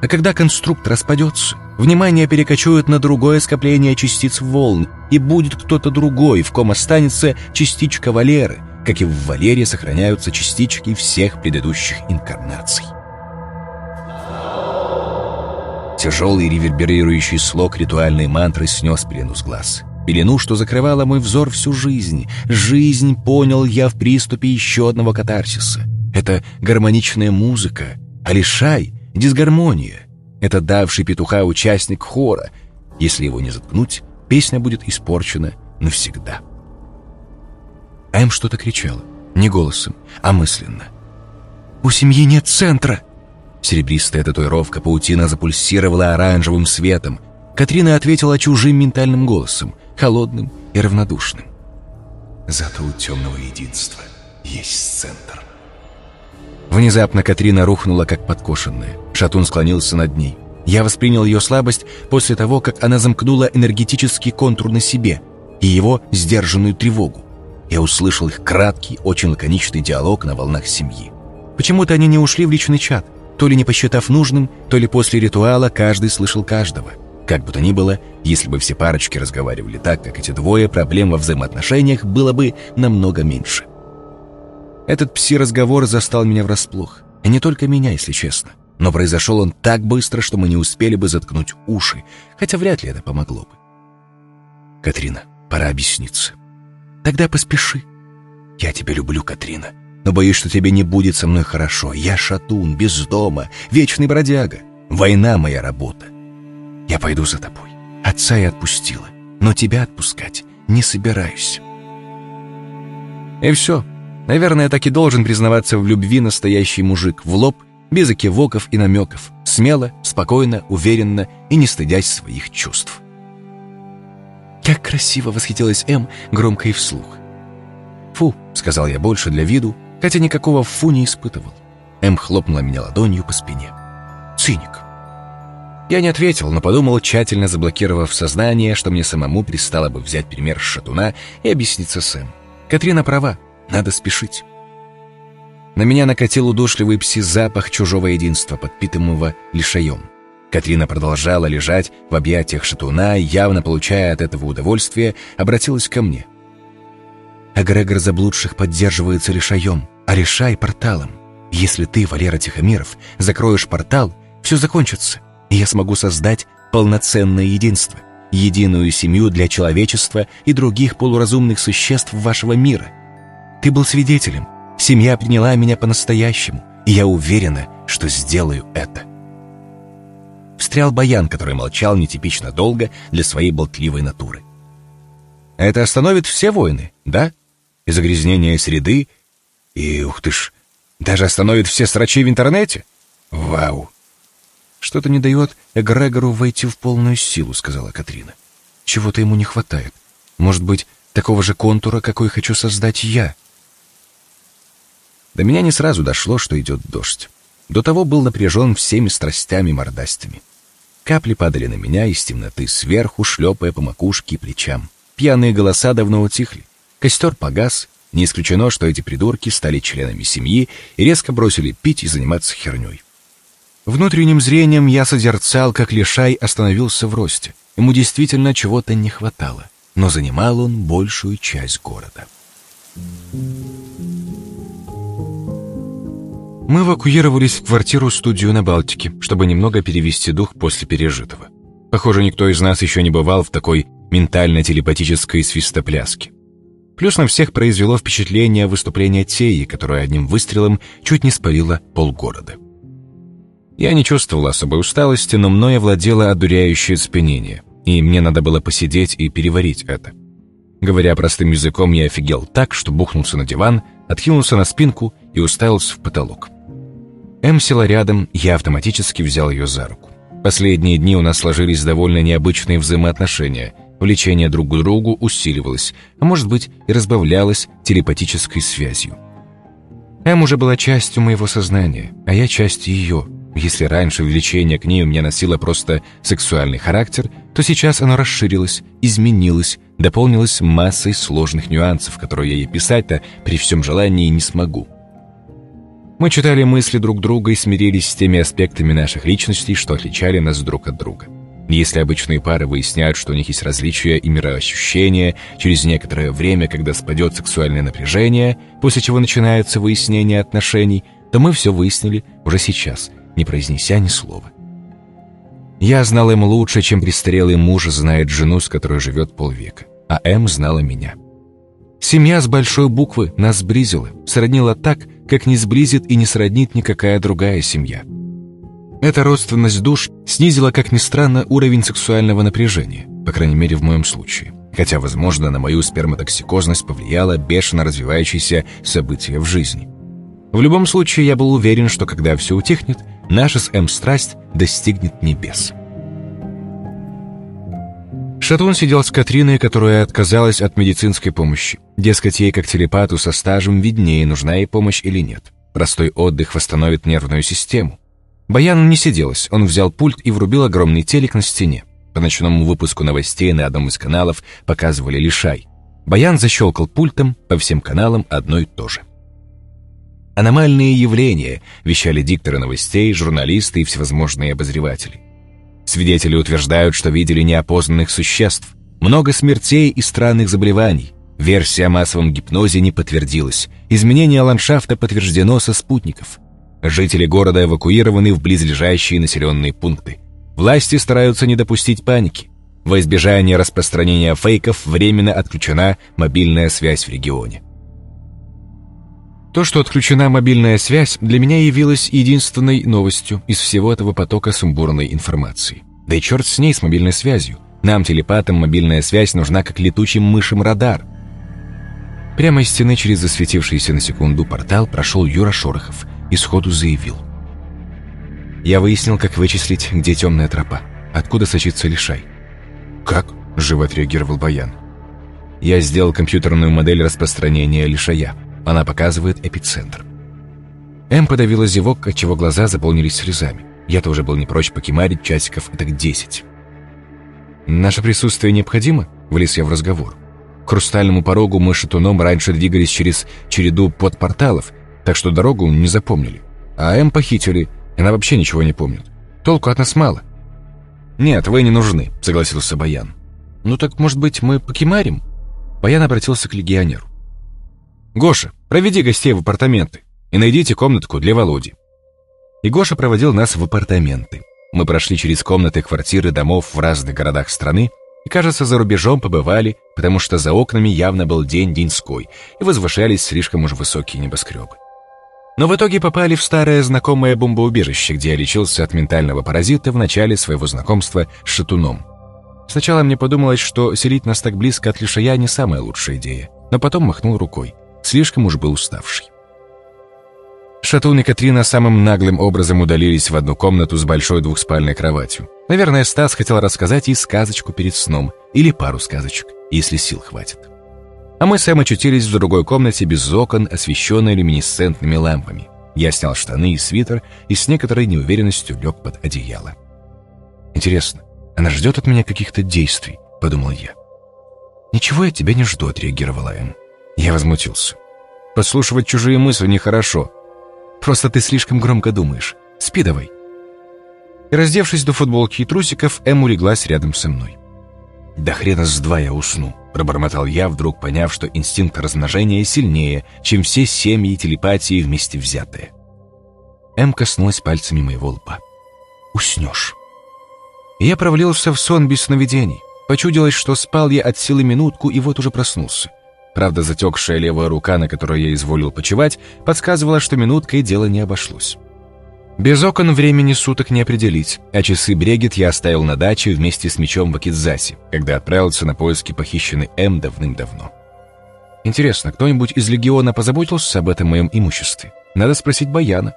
А когда конструкт распадется, внимание перекочует на другое скопление частиц волн, и будет кто-то другой, в ком останется частичка Валеры — как и в Валере сохраняются частички всех предыдущих инкарнаций. Тяжелый реверберирующий слог ритуальной мантры снес пелену с глаз. Пелену, что закрывала мой взор всю жизнь. Жизнь понял я в приступе еще одного катарсиса. Это гармоничная музыка, а лишай — дисгармония. Это давший петуха участник хора. Если его не заткнуть, песня будет испорчена навсегда. Эм что-то кричала. Не голосом, а мысленно. «У семьи нет центра!» Серебристая татуировка паутина запульсировала оранжевым светом. Катрина ответила чужим ментальным голосом, холодным и равнодушным. Зато у темного единства есть центр. Внезапно Катрина рухнула, как подкошенная. Шатун склонился над ней. Я воспринял ее слабость после того, как она замкнула энергетический контур на себе и его сдержанную тревогу. Я услышал их краткий, очень лаконичный диалог на волнах семьи. Почему-то они не ушли в личный чат, то ли не посчитав нужным, то ли после ритуала каждый слышал каждого. Как бы то ни было, если бы все парочки разговаривали так, как эти двое, проблем во взаимоотношениях было бы намного меньше. Этот пси-разговор застал меня врасплох. И не только меня, если честно. Но произошел он так быстро, что мы не успели бы заткнуть уши, хотя вряд ли это помогло бы. «Катрина, пора объясниться». «Тогда поспеши». «Я тебя люблю, Катрина, но боюсь, что тебе не будет со мной хорошо. Я шатун, без дома, вечный бродяга. Война — моя работа. Я пойду за тобой. Отца я отпустила, но тебя отпускать не собираюсь». И все. Наверное, так и должен признаваться в любви настоящий мужик в лоб, без окивоков и намеков, смело, спокойно, уверенно и не стыдясь своих чувств. «Как красиво!» — восхитилась М, громко и вслух. «Фу!» — сказал я больше для виду, хотя никакого «фу» не испытывал. М хлопнула меня ладонью по спине. «Циник!» Я не ответил, но подумал, тщательно заблокировав сознание, что мне самому пристало бы взять пример с шатуна и объясниться с М. Катрина права, надо спешить. На меня накатил удушливый пси-запах чужого единства, подпитываемого лишаем. Катрина продолжала лежать в объятиях шатуна, явно получая от этого удовольствие, обратилась ко мне. «Эгрегор заблудших поддерживается лишаем, а решай порталом. Если ты, Валера Тихомиров, закроешь портал, все закончится, и я смогу создать полноценное единство, единую семью для человечества и других полуразумных существ вашего мира. Ты был свидетелем, Семья приняла меня по-настоящему, и я уверена, что сделаю это. Встрял Баян, который молчал нетипично долго для своей болтливой натуры. Это остановит все войны, да? И загрязнение среды, и, ух ты ж, даже остановит все срачи в интернете? Вау! Что-то не дает Эгрегору войти в полную силу, сказала Катрина. Чего-то ему не хватает. Может быть, такого же контура, какой хочу создать я. До меня не сразу дошло, что идет дождь. До того был напряжен всеми страстями-мордастями. Капли падали на меня из темноты сверху, шлепая по макушке и плечам. Пьяные голоса давно утихли. Костер погас. Не исключено, что эти придурки стали членами семьи и резко бросили пить и заниматься херней. Внутренним зрением я созерцал, как Лишай остановился в росте. Ему действительно чего-то не хватало, но занимал он большую часть города. Мы эвакуировались в квартиру-студию на Балтике, чтобы немного перевести дух после пережитого. Похоже, никто из нас еще не бывал в такой ментально-телепатической свистопляске. Плюс на всех произвело впечатление выступление Теи, которое одним выстрелом чуть не спалило полгорода. Я не чувствовал особой усталости, но мною владело одуряющее спянение, и мне надо было посидеть и переварить это. Говоря простым языком, я офигел так, что бухнулся на диван, откинулся на спинку и уставился в потолок. Эм села рядом, я автоматически взял ее за руку. Последние дни у нас сложились довольно необычные взаимоотношения. Влечение друг к другу усиливалось, а может быть и разбавлялось телепатической связью. Эм уже была частью моего сознания, а я частью ее. Если раньше влечение к ней у меня носило просто сексуальный характер, то сейчас оно расширилось, изменилось, дополнилось массой сложных нюансов, которые я ей писать-то при всем желании не смогу. Мы читали мысли друг друга и смирились с теми аспектами наших личностей, что отличали нас друг от друга. Если обычные пары выясняют, что у них есть различия и мироощущения, через некоторое время, когда спадет сексуальное напряжение, после чего начинается выяснение отношений, то мы все выяснили уже сейчас, не произнеся ни слова. Я знал им лучше, чем престарелый муж знает жену, с которой живет полвека, а М знала меня. Семья с большой буквы нас сблизила, сроднила так, как не сблизит и не сроднит никакая другая семья. Эта родственность душ снизила, как ни странно, уровень сексуального напряжения, по крайней мере в моем случае. Хотя, возможно, на мою сперматоксикозность повлияло бешено развивающееся событие в жизни. В любом случае, я был уверен, что когда все утихнет, наша с М страсть достигнет небес. Шатун сидел с Катриной, которая отказалась от медицинской помощи. Дескать, ей как телепату со стажем виднее, нужна ей помощь или нет. Простой отдых восстановит нервную систему. Баяну не сиделось, он взял пульт и врубил огромный телек на стене. По ночному выпуску новостей на одном из каналов показывали лишай. Баян защелкал пультом, по всем каналам одно и то же. Аномальные явления, вещали дикторы новостей, журналисты и всевозможные обозреватели. Свидетели утверждают, что видели неопознанных существ, много смертей и странных заболеваний. Версия о массовом гипнозе не подтвердилась. Изменение ландшафта подтверждено со спутников. Жители города эвакуированы в близлежащие населенные пункты. Власти стараются не допустить паники. Во избежание распространения фейков временно отключена мобильная связь в регионе. То, что отключена мобильная связь, для меня явилось единственной новостью из всего этого потока сумбурной информации. Да и черт с ней, с мобильной связью. Нам, телепатам, мобильная связь нужна как летучим мышам радар. Прямо из стены через засветившийся на секунду портал прошел Юра Шорохов и сходу заявил. Я выяснил, как вычислить, где темная тропа, откуда сочится лишай. «Как?» – живо отреагировал Баян. Я сделал компьютерную модель распространения лишая – она показывает эпицентр. М подавила зевок, отчего глаза заполнились слезами. Я тоже был не прочь покемарить часиков так десять. «Наше присутствие необходимо?» — влез я в разговор. К хрустальному порогу мы шатуном раньше двигались через череду подпорталов, так что дорогу не запомнили. А М похитили, она вообще ничего не помнит. Толку от нас мало. «Нет, вы не нужны», — согласился Баян. «Ну так, может быть, мы покемарим?» Баян обратился к легионеру. «Гоша, проведи гостей в апартаменты и найдите комнатку для Володи». И Гоша проводил нас в апартаменты. Мы прошли через комнаты квартиры домов в разных городах страны и, кажется, за рубежом побывали, потому что за окнами явно был день деньской и возвышались слишком уж высокие небоскребы. Но в итоге попали в старое знакомое бомбоубежище, где я лечился от ментального паразита в начале своего знакомства с шатуном. Сначала мне подумалось, что селить нас так близко от лишая не самая лучшая идея, но потом махнул рукой. Слишком уж был уставший. Шатун и Катрина самым наглым образом удалились в одну комнату с большой двухспальной кроватью. Наверное, Стас хотел рассказать ей сказочку перед сном, или пару сказочек, если сил хватит. А мы с Эм очутились в другой комнате без окон, освещенной люминесцентными лампами. Я снял штаны и свитер и с некоторой неуверенностью лег под одеяло. «Интересно, она ждет от меня каких-то действий?» — подумал я. «Ничего я тебя не жду», — отреагировала Эм. Я возмутился. Подслушивать чужие мысли нехорошо. Просто ты слишком громко думаешь. Спи давай. И раздевшись до футболки и трусиков, Эм улеглась рядом со мной. «Да хрена с два я усну», — пробормотал я, вдруг поняв, что инстинкт размножения сильнее, чем все семьи телепатии вместе взятые. Эм коснулась пальцами моего лба. «Уснешь». Я провалился в сон без сновидений. Почудилось, что спал я от силы минутку и вот уже проснулся. Правда, затекшая левая рука, на которой я изволил почевать, подсказывала, что минуткой дело не обошлось. Без окон времени суток не определить, а часы Брегет я оставил на даче вместе с мечом в Акидзасе, когда отправился на поиски похищенной М давным-давно. Интересно, кто-нибудь из Легиона позаботился об этом моем имуществе? Надо спросить Баяна.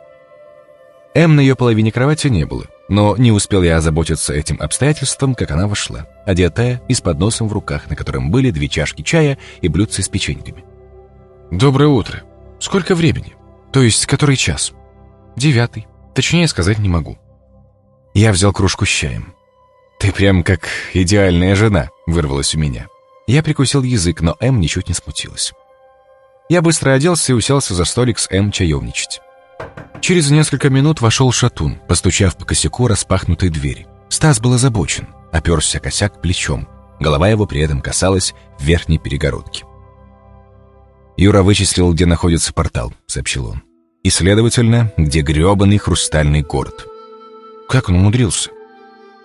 М на ее половине кровати не было, но не успел я озаботиться этим обстоятельством, как она вошла, одетая и с подносом в руках, на котором были две чашки чая и блюдце с печеньками. «Доброе утро. Сколько времени? То есть, который час?» «Девятый. Точнее сказать не могу». Я взял кружку с чаем. «Ты прям как идеальная жена», — вырвалось у меня. Я прикусил язык, но М ничуть не смутилась. Я быстро оделся и уселся за столик с М чаевничать. Через несколько минут вошел Шатун, постучав по косяку распахнутой двери. Стас был озабочен, оперся косяк плечом. Голова его при этом касалась верхней перегородки. «Юра вычислил, где находится портал», — сообщил он. «И, следовательно, где грёбаный хрустальный город». «Как он умудрился?»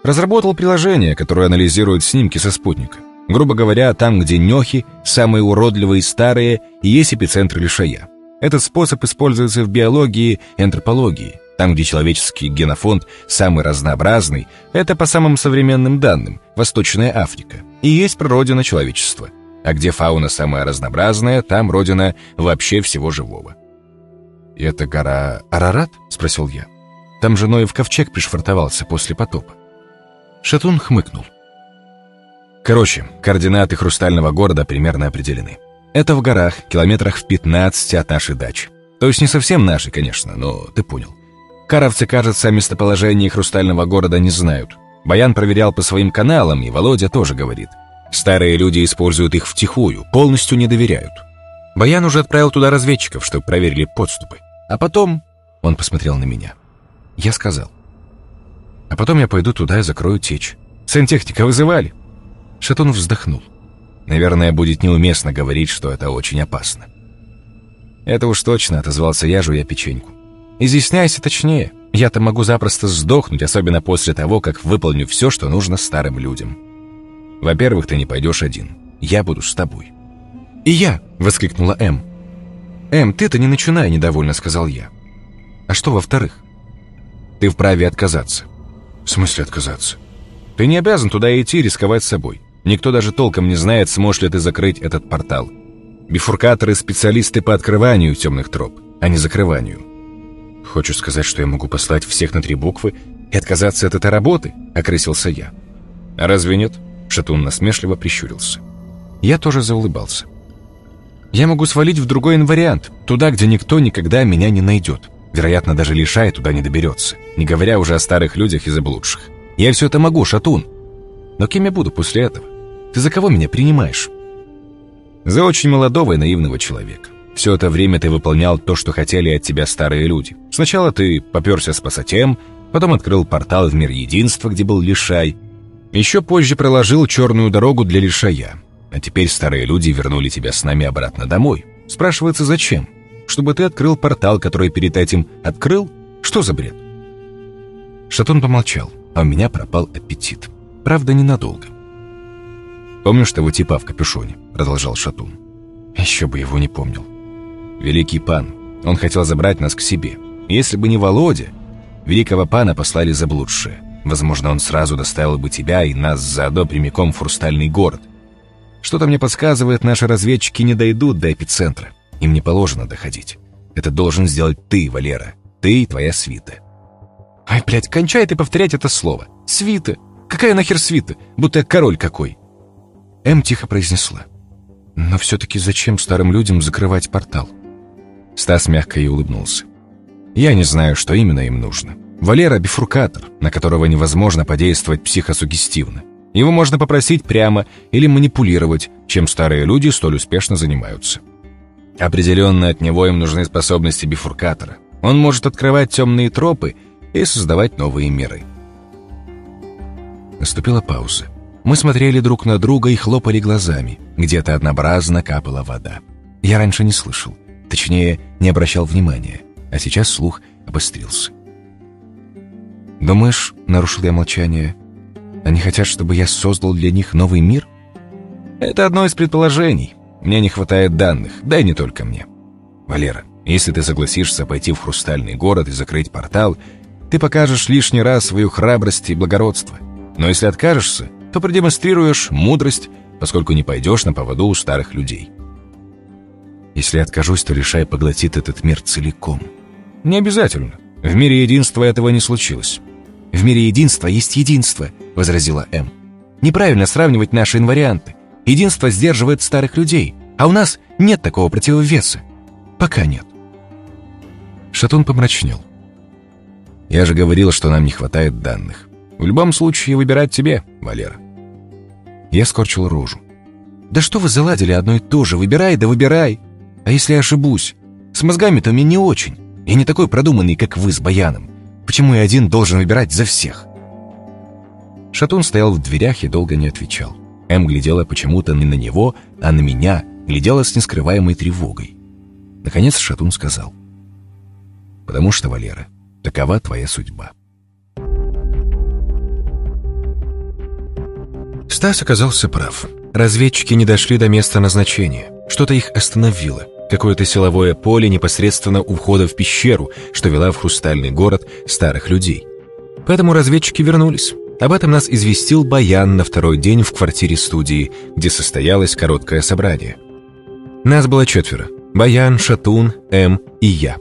«Разработал приложение, которое анализирует снимки со спутника. Грубо говоря, там, где нёхи, самые уродливые и старые, есть эпицентр лишая. Этот способ используется в биологии и антропологии. Там, где человеческий генофонд самый разнообразный, это по самым современным данным, Восточная Африка, и есть прародина человечества. А где фауна самая разнообразная, там родина вообще всего живого. «И это гора Арарат?» — спросил я. Там же Ноев ковчег пришвартовался после потопа. Шатун хмыкнул. Короче, координаты хрустального города примерно определены. Это в горах, километрах в 15 от нашей дачи. То есть не совсем наши, конечно, но ты понял. Каровцы, кажется, о местоположении хрустального города не знают. Баян проверял по своим каналам, и Володя тоже говорит. Старые люди используют их втихую, полностью не доверяют. Баян уже отправил туда разведчиков, чтобы проверили подступы. А потом... Он посмотрел на меня. Я сказал. А потом я пойду туда и закрою течь. Сантехника вызывали. Шатун вздохнул. Наверное, будет неуместно говорить, что это очень опасно. Это уж точно, отозвался я, жуя печеньку. Изъясняйся точнее. Я-то могу запросто сдохнуть, особенно после того, как выполню все, что нужно старым людям. Во-первых, ты не пойдешь один. Я буду с тобой. «И я!» — воскликнула М. «Эм, ты-то не начинай», — недовольно сказал я. «А что во-вторых?» «Ты вправе отказаться». «В смысле отказаться?» «Ты не обязан туда идти рисковать собой. Никто даже толком не знает, сможешь ли ты закрыть этот портал. Бифуркаторы — специалисты по открыванию темных троп, а не закрыванию». «Хочешь сказать, что я могу послать всех на три буквы и отказаться от этой работы?» — окрысился я. «А разве нет?» — Шатун насмешливо прищурился. Я тоже заулыбался. Я могу свалить в другой инвариант, туда, где никто никогда меня не найдет. Вероятно, даже лишай туда не доберется, не говоря уже о старых людях и заблудших. Я все это могу, Шатун. Но кем я буду после этого? Ты за кого меня принимаешь? За очень молодого и наивного человека. Все это время ты выполнял то, что хотели от тебя старые люди. Сначала ты поперся спасать М, потом открыл портал в мир единства, где был Лишай. Еще позже проложил черную дорогу для Лишая. А теперь старые люди вернули тебя с нами обратно домой. Спрашивается, зачем? Чтобы ты открыл портал, который перед этим открыл? Что за бред? Шатун помолчал, а у меня пропал аппетит. Правда, ненадолго. «Помнишь того типа в капюшоне?» — продолжал Шатун. «Еще бы его не помнил. Великий пан. Он хотел забрать нас к себе. Если бы не Володя, великого пана послали заблудшие. Возможно, он сразу доставил бы тебя и нас заодно прямиком в Хрустальный город. Что-то мне подсказывает, наши разведчики не дойдут до эпицентра. Им не положено доходить. Это должен сделать ты, Валера. Ты и твоя свита. Ай, блядь, кончай ты повторять это слово. Свита. Какая нахер свита? Будто король какой. М тихо произнесла. Но все-таки зачем старым людям закрывать портал? Стас мягко ей улыбнулся. Я не знаю, что именно им нужно. Валера — бифуркатор, на которого невозможно подействовать психосугестивно. Его можно попросить прямо или манипулировать, чем старые люди столь успешно занимаются. Определенно от него им нужны способности бифуркатора. Он может открывать темные тропы и создавать новые миры. Наступила пауза. Мы смотрели друг на друга и хлопали глазами. Где-то однообразно капала вода. Я раньше не слышал. Точнее, не обращал внимания. А сейчас слух обострился. «Думаешь, — нарушил я молчание, они хотят, чтобы я создал для них новый мир? Это одно из предположений. Мне не хватает данных, да и не только мне. Валера, если ты согласишься пойти в Хрустальный город и закрыть портал, ты покажешь лишний раз свою храбрость и благородство. Но если откажешься, то продемонстрируешь мудрость, поскольку не пойдешь на поводу у старых людей. Если откажусь, то решай поглотит этот мир целиком. Не обязательно. В мире единства этого не случилось. «В мире единства есть единство», — возразила М. «Неправильно сравнивать наши инварианты. Единство сдерживает старых людей, а у нас нет такого противовеса. Пока нет». Шатун помрачнел. «Я же говорил, что нам не хватает данных. В любом случае выбирать тебе, Валера». Я скорчил рожу. «Да что вы заладили одно и то же? Выбирай, да выбирай. А если я ошибусь? С мозгами-то мне не очень. Я не такой продуманный, как вы с Баяном. Почему я один должен выбирать за всех?» Шатун стоял в дверях и долго не отвечал. Эм глядела почему-то не на него, а на меня, глядела с нескрываемой тревогой. Наконец Шатун сказал. «Потому что, Валера, такова твоя судьба». Стас оказался прав. Разведчики не дошли до места назначения. Что-то их остановило какое-то силовое поле непосредственно у входа в пещеру, что вела в хрустальный город старых людей. Поэтому разведчики вернулись. Об этом нас известил Баян на второй день в квартире студии, где состоялось короткое собрание. Нас было четверо. Баян, Шатун, М и я.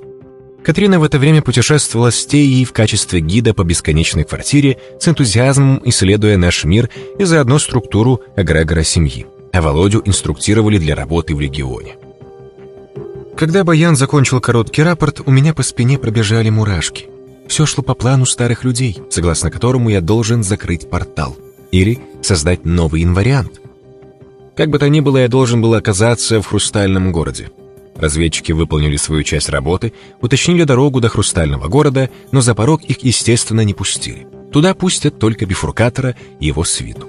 Катрина в это время путешествовала с Теей в качестве гида по бесконечной квартире, с энтузиазмом исследуя наш мир и заодно структуру эгрегора семьи. А Володю инструктировали для работы в регионе. Когда Баян закончил короткий рапорт, у меня по спине пробежали мурашки. Все шло по плану старых людей, согласно которому я должен закрыть портал. Или создать новый инвариант. Как бы то ни было, я должен был оказаться в хрустальном городе. Разведчики выполнили свою часть работы, уточнили дорогу до Хрустального города, но за порог их, естественно, не пустили. Туда пустят только бифуркатора и его свиту.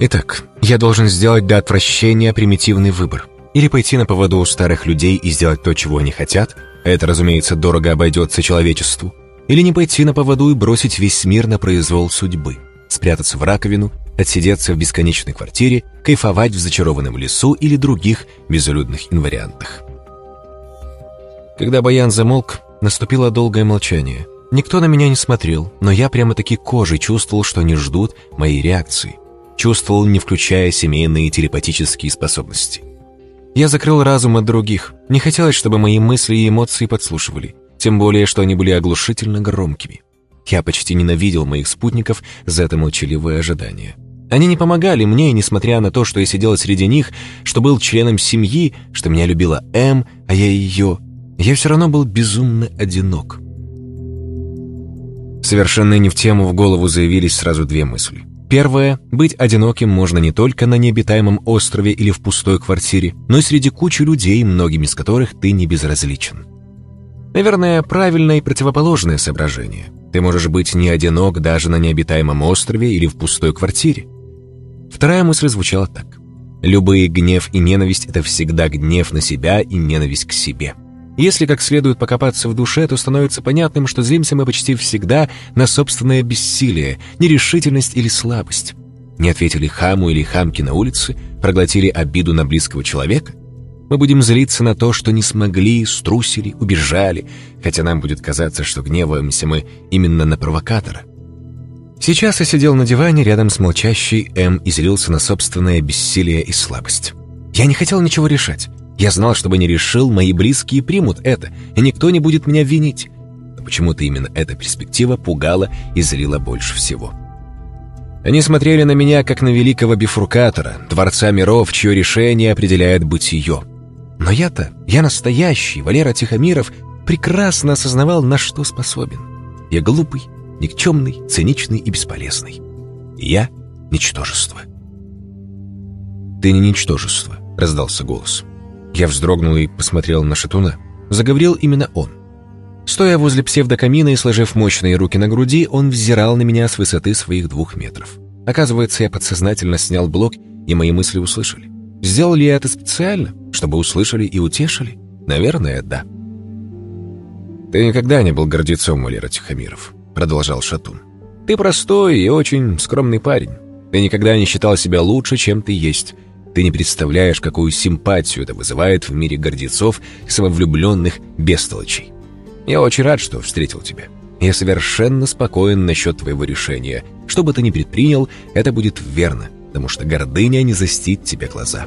Итак, я должен сделать до отвращения примитивный выбор. Или пойти на поводу у старых людей и сделать то, чего они хотят, это, разумеется, дорого обойдется человечеству. Или не пойти на поводу и бросить весь мир на произвол судьбы. Спрятаться в раковину отсидеться в бесконечной квартире, кайфовать в зачарованном лесу или других безлюдных инвариантах. Когда баян замолк, наступило долгое молчание. Никто на меня не смотрел, но я прямо-таки кожей чувствовал, что они ждут моей реакции. Чувствовал, не включая семейные телепатические способности. Я закрыл разум от других. Не хотелось, чтобы мои мысли и эмоции подслушивали. Тем более, что они были оглушительно громкими. Я почти ненавидел моих спутников за это молчаливое ожидание. Они не помогали мне, несмотря на то, что я сидел среди них, что был членом семьи, что меня любила М, а я ее. Я все равно был безумно одинок. Совершенно не в тему в голову заявились сразу две мысли. Первое — быть одиноким можно не только на необитаемом острове или в пустой квартире, но и среди кучи людей, многими из которых ты не безразличен. Наверное, правильное и противоположное соображение. Ты можешь быть не одинок даже на необитаемом острове или в пустой квартире. Вторая мысль звучала так. Любые гнев и ненависть — это всегда гнев на себя и ненависть к себе. Если как следует покопаться в душе, то становится понятным, что злимся мы почти всегда на собственное бессилие, нерешительность или слабость. Не ответили хаму или хамке на улице, проглотили обиду на близкого человека. Мы будем злиться на то, что не смогли, струсили, убежали, хотя нам будет казаться, что гневаемся мы именно на провокатора — Сейчас я сидел на диване рядом с молчащей М и злился на собственное бессилие и слабость. Я не хотел ничего решать. Я знал, что бы не решил, мои близкие примут это, и никто не будет меня винить. Но почему-то именно эта перспектива пугала и злила больше всего. Они смотрели на меня, как на великого бифуркатора, дворца миров, чье решение определяет бытие. Но я-то, я настоящий, Валера Тихомиров, прекрасно осознавал, на что способен. Я глупый, никчемный, циничный и бесполезный. Я — ничтожество. «Ты не ничтожество», — раздался голос. Я вздрогнул и посмотрел на шатуна. Заговорил именно он. Стоя возле псевдокамина и сложив мощные руки на груди, он взирал на меня с высоты своих двух метров. Оказывается, я подсознательно снял блок, и мои мысли услышали. Сделал ли я это специально, чтобы услышали и утешили? Наверное, да. Ты никогда не был гордецом, Валера Тихомиров продолжал Шатун. «Ты простой и очень скромный парень. Ты никогда не считал себя лучше, чем ты есть. Ты не представляешь, какую симпатию это вызывает в мире гордецов и самовлюбленных бестолочей. Я очень рад, что встретил тебя. Я совершенно спокоен насчет твоего решения. Что бы ты ни предпринял, это будет верно, потому что гордыня не застит тебе глаза».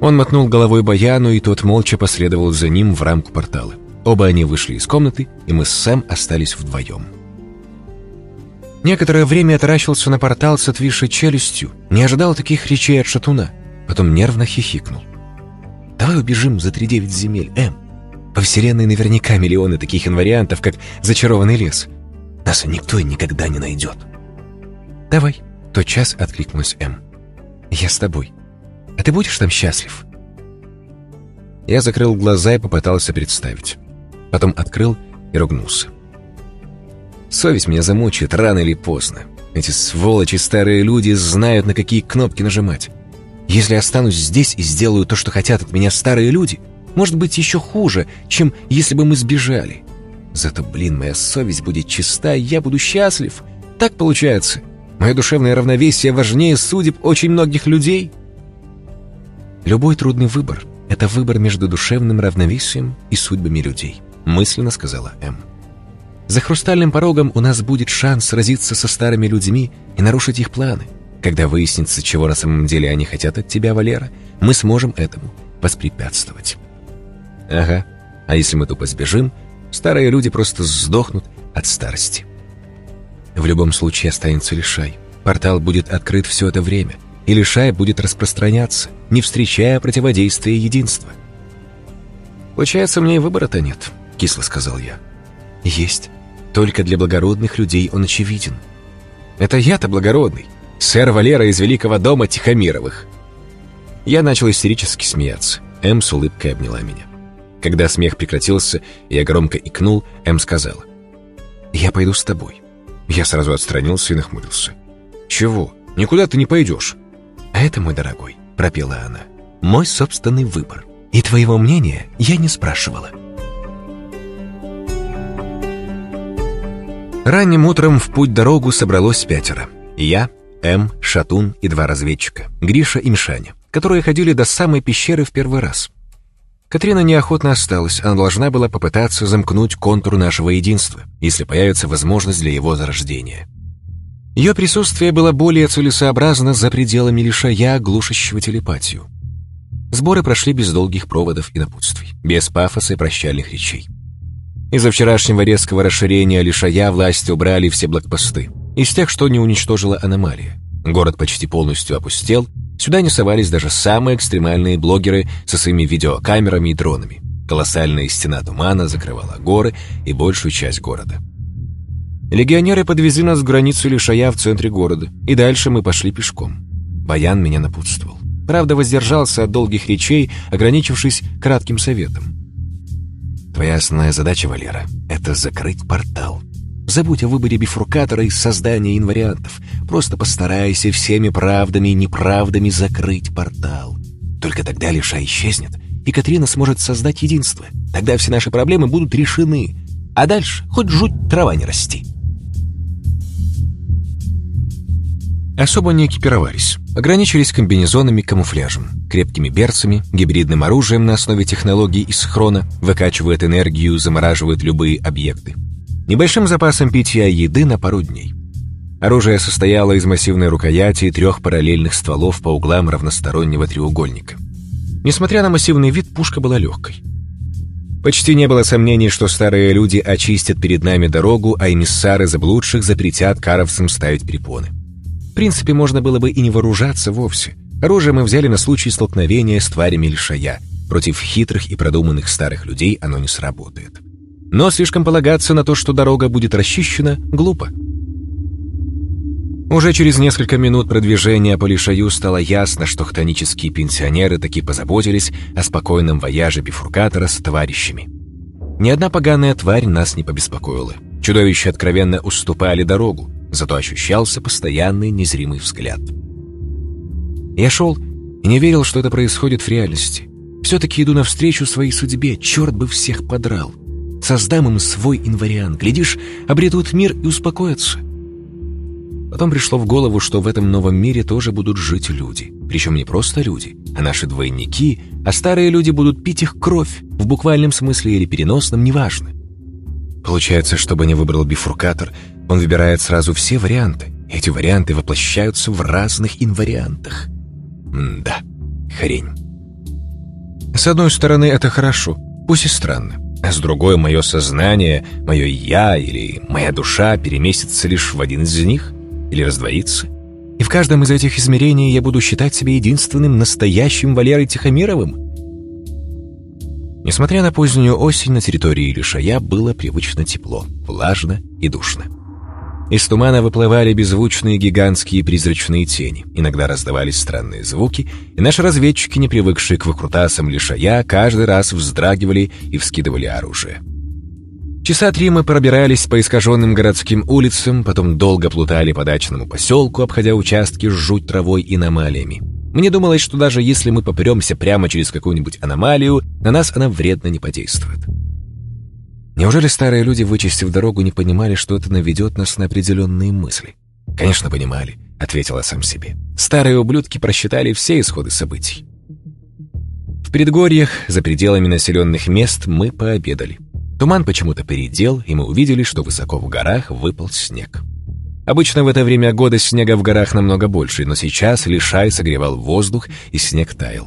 Он мотнул головой Баяну, и тот молча последовал за ним в рамку портала. Оба они вышли из комнаты, и мы с Сэм остались вдвоем. Некоторое время я таращился на портал с отвисшей челюстью, не ожидал таких речей от шатуна, потом нервно хихикнул. «Давай убежим за тридевять земель, Эм. По вселенной наверняка миллионы таких инвариантов, как зачарованный лес. Нас никто и никогда не найдет». «Давай», — тотчас откликнулась Эм. «Я с тобой. А ты будешь там счастлив?» Я закрыл глаза и попытался представить. Потом открыл и ругнулся. Совесть меня замучает рано или поздно. Эти сволочи старые люди знают, на какие кнопки нажимать. Если останусь здесь и сделаю то, что хотят от меня старые люди, может быть еще хуже, чем если бы мы сбежали. Зато, блин, моя совесть будет чиста, я буду счастлив. Так получается. Мое душевное равновесие важнее судеб очень многих людей. Любой трудный выбор — это выбор между душевным равновесием и судьбами людей. — мысленно сказала М. «За хрустальным порогом у нас будет шанс сразиться со старыми людьми и нарушить их планы. Когда выяснится, чего на самом деле они хотят от тебя, Валера, мы сможем этому воспрепятствовать». «Ага, А если мы тупо сбежим, старые люди просто сдохнут от старости. В любом случае останется Лишай. Портал будет открыт все это время, и Лишай будет распространяться, не встречая противодействия единства. «Получается, мне и выбора-то нет», — кисло сказал я. «Есть. Только для благородных людей он очевиден». «Это я-то благородный, сэр Валера из Великого дома Тихомировых». Я начал истерически смеяться. Эм с улыбкой обняла меня. Когда смех прекратился, я громко икнул, Эм сказала. «Я пойду с тобой». Я сразу отстранился и нахмурился. «Чего? Никуда ты не пойдешь». «А это, мой дорогой», — пропела она, — «мой собственный выбор. И твоего мнения я не спрашивала». Ранним утром в путь-дорогу собралось пятеро. Я, М, Шатун и два разведчика, Гриша и Мишаня, которые ходили до самой пещеры в первый раз. Катрина неохотно осталась, она должна была попытаться замкнуть контур нашего единства, если появится возможность для его зарождения. Ее присутствие было более целесообразно за пределами лишая, глушащего телепатию. Сборы прошли без долгих проводов и напутствий, без пафоса и прощальных речей. Из-за вчерашнего резкого расширения лишая власти убрали все блокпосты, из тех, что не уничтожила аномалия. Город почти полностью опустел, сюда не совались даже самые экстремальные блогеры со своими видеокамерами и дронами. Колоссальная стена тумана закрывала горы и большую часть города. Легионеры подвезли нас к границу Лишая в центре города, и дальше мы пошли пешком. Баян меня напутствовал. Правда, воздержался от долгих речей, ограничившись кратким советом. «Твоя основная задача, Валера, — это закрыть портал. Забудь о выборе бифуркатора и создании инвариантов. Просто постарайся всеми правдами и неправдами закрыть портал. Только тогда Лиша исчезнет, и Катрина сможет создать единство. Тогда все наши проблемы будут решены. А дальше хоть жуть трава не расти». Особо не экипировались. Ограничились комбинезонами камуфляжем, крепкими берцами, гибридным оружием на основе технологий из хрона, выкачивает энергию, замораживает любые объекты. Небольшим запасом питья еды на пару дней. Оружие состояло из массивной рукояти и трех параллельных стволов по углам равностороннего треугольника. Несмотря на массивный вид, пушка была легкой. Почти не было сомнений, что старые люди очистят перед нами дорогу, а эмиссары заблудших запретят каровцам ставить препоны. В принципе, можно было бы и не вооружаться вовсе. Оружие мы взяли на случай столкновения с тварями лишая. Против хитрых и продуманных старых людей оно не сработает. Но слишком полагаться на то, что дорога будет расчищена, глупо. Уже через несколько минут продвижения по Лишаю стало ясно, что хтонические пенсионеры таки позаботились о спокойном вояже бифуркатора с товарищами. Ни одна поганая тварь нас не побеспокоила. Чудовища откровенно уступали дорогу зато ощущался постоянный незримый взгляд. Я шел и не верил, что это происходит в реальности. Все-таки иду навстречу своей судьбе, черт бы всех подрал. Создам им свой инвариант, глядишь, обретут мир и успокоятся. Потом пришло в голову, что в этом новом мире тоже будут жить люди. Причем не просто люди, а наши двойники, а старые люди будут пить их кровь, в буквальном смысле или переносном, неважно. Получается, чтобы не выбрал бифуркатор, он выбирает сразу все варианты. Эти варианты воплощаются в разных инвариантах. Да, хрень. С одной стороны, это хорошо, пусть и странно. А с другой, мое сознание, мое «я» или моя душа переместится лишь в один из них или раздвоится. И в каждом из этих измерений я буду считать себя единственным настоящим Валерой Тихомировым. Несмотря на позднюю осень, на территории Лишая было привычно тепло, влажно и душно. Из тумана выплывали беззвучные гигантские призрачные тени. Иногда раздавались странные звуки, и наши разведчики, не привыкшие к выкрутасам лишая, каждый раз вздрагивали и вскидывали оружие. Часа три мы пробирались по искаженным городским улицам, потом долго плутали по дачному поселку, обходя участки с жуть травой и аномалиями. Мне думалось, что даже если мы попремся прямо через какую-нибудь аномалию, на нас она вредно не подействует. Неужели старые люди, вычистив дорогу, не понимали, что это наведет нас на определенные мысли? «Конечно, понимали», — ответила сам себе. «Старые ублюдки просчитали все исходы событий». В предгорьях, за пределами населенных мест, мы пообедали. Туман почему-то передел, и мы увидели, что высоко в горах выпал снег. Обычно в это время года снега в горах намного больше, но сейчас лишай согревал воздух, и снег таял.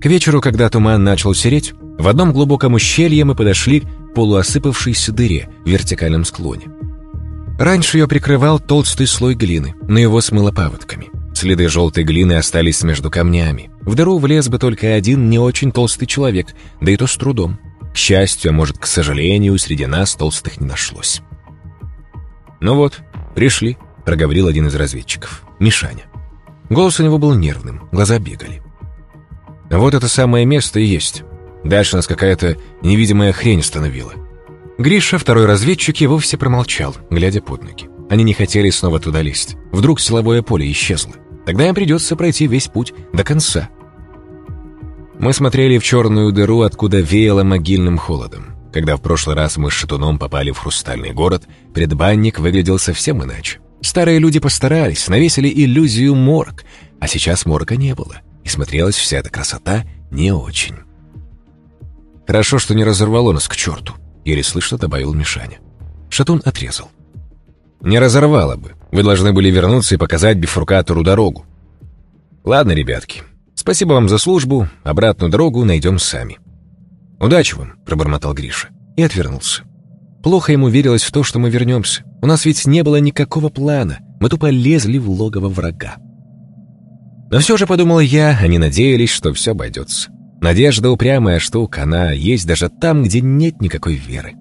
К вечеру, когда туман начал сереть, В одном глубоком ущелье мы подошли полуосыпавшейся дыре в вертикальном склоне. Раньше ее прикрывал толстый слой глины, но его смыло паводками. Следы желтой глины остались между камнями. В дыру влез бы только один не очень толстый человек, да и то с трудом. К счастью, а может, к сожалению, среди нас толстых не нашлось. «Ну вот, пришли», — проговорил один из разведчиков, Мишаня. Голос у него был нервным, глаза бегали. «Вот это самое место и есть. Дальше нас какая-то невидимая хрень остановила. Гриша, второй разведчик, и вовсе промолчал, глядя под ноги. Они не хотели снова туда лезть. Вдруг силовое поле исчезло. Тогда им придется пройти весь путь до конца. Мы смотрели в черную дыру, откуда веяло могильным холодом. Когда в прошлый раз мы с Шатуном попали в хрустальный город, предбанник выглядел совсем иначе. Старые люди постарались, навесили иллюзию морг, а сейчас морга не было, и смотрелась вся эта красота не очень. Хорошо, что не разорвало нас к черту, еле слышно добавил Мишаня. Шатун отрезал. Не разорвало бы. Вы должны были вернуться и показать бифуркатору дорогу. Ладно, ребятки. Спасибо вам за службу. Обратную дорогу найдем сами. Удачи вам, пробормотал Гриша и отвернулся. Плохо ему верилось в то, что мы вернемся. У нас ведь не было никакого плана. Мы тупо лезли в логово врага. Но все же, подумал я, они надеялись, что все обойдется. Надежда упрямая штука, она есть даже там, где нет никакой веры.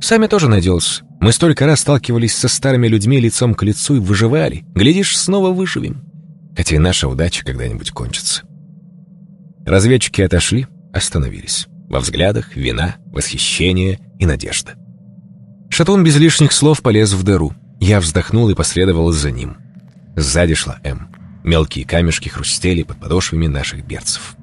Сами тоже надеялся. Мы столько раз сталкивались со старыми людьми лицом к лицу и выживали. Глядишь, снова выживем. Хотя и наша удача когда-нибудь кончится. Разведчики отошли, остановились. Во взглядах вина, восхищение и надежда. Шатун без лишних слов полез в дыру. Я вздохнул и последовал за ним. Сзади шла М. Мелкие камешки хрустели под подошвами наших берцев.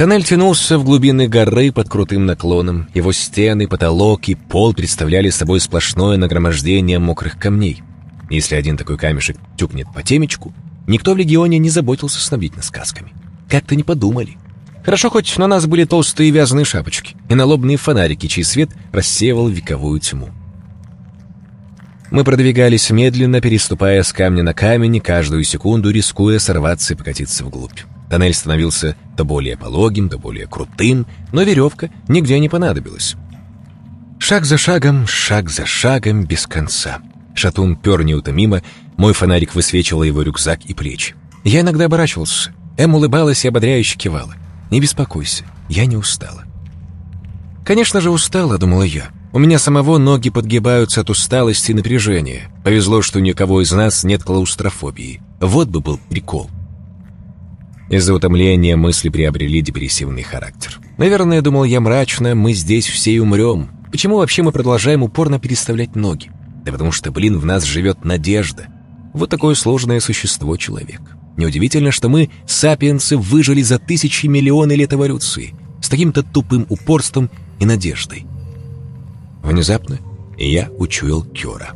Тоннель тянулся в глубины горы под крутым наклоном. Его стены, потолок и пол представляли собой сплошное нагромождение мокрых камней. Если один такой камешек тюкнет по темечку, никто в легионе не заботился снабдить нас сказками. Как-то не подумали. Хорошо, хоть на нас были толстые вязаные шапочки и налобные фонарики, чей свет рассеивал вековую тьму. Мы продвигались медленно, переступая с камня на камень, каждую секунду рискуя сорваться и покатиться вглубь. Тоннель становился то более пологим, то более крутым, но веревка нигде не понадобилась. Шаг за шагом, шаг за шагом, без конца. Шатун пер неутомимо, мой фонарик высвечивал его рюкзак и плечи. Я иногда оборачивался. Эм улыбалась и ободряюще кивала. «Не беспокойся, я не устала». «Конечно же устала», — думала я. У меня самого ноги подгибаются от усталости и напряжения. Повезло, что никого из нас нет клаустрофобии. Вот бы был прикол. Из-за утомления мысли приобрели депрессивный характер. Наверное, думал я мрачно, мы здесь все и умрем. Почему вообще мы продолжаем упорно переставлять ноги? Да потому что, блин, в нас живет надежда. Вот такое сложное существо человек. Неудивительно, что мы, сапиенсы, выжили за тысячи миллионы лет эволюции. С таким-то тупым упорством и надеждой. Внезапно я учуял Кёра.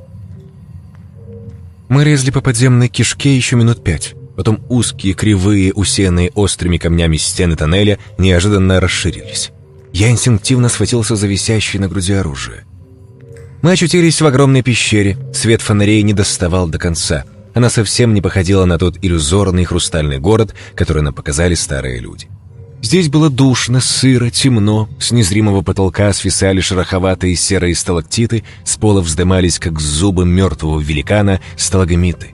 Мы резли по подземной кишке еще минут пять. Потом узкие, кривые, усеянные острыми камнями стены тоннеля неожиданно расширились. Я инстинктивно схватился за висящее на груди оружие. Мы очутились в огромной пещере. Свет фонарей не доставал до конца. Она совсем не походила на тот иллюзорный хрустальный город, который нам показали старые люди. Здесь было душно, сыро, темно, с незримого потолка свисали шероховатые серые сталактиты, с пола вздымались, как зубы мертвого великана, сталагмиты.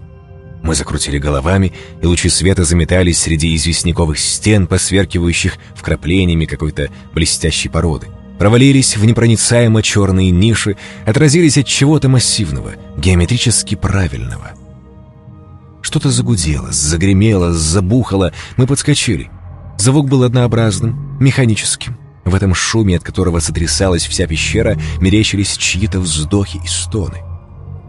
Мы закрутили головами, и лучи света заметались среди известняковых стен, посверкивающих вкраплениями какой-то блестящей породы. Провалились в непроницаемо черные ниши, отразились от чего-то массивного, геометрически правильного. Что-то загудело, загремело, забухало, мы подскочили — Звук был однообразным, механическим. В этом шуме, от которого сотрясалась вся пещера, мерещились чьи-то вздохи и стоны.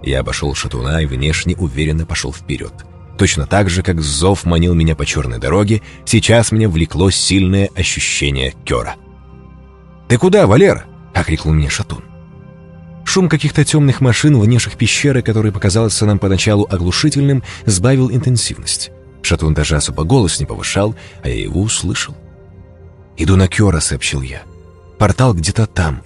Я обошел шатуна и внешне уверенно пошел вперед. Точно так же, как зов манил меня по черной дороге, сейчас меня влекло сильное ощущение кера. «Ты куда, Валера?» — окрикнул меня шатун. Шум каких-то темных машин в нишах пещеры, который показался нам поначалу оглушительным, сбавил интенсивность. Шатун даже особо голос не повышал, а я его услышал. «Иду на Кёра», — сообщил я. «Портал где-то там».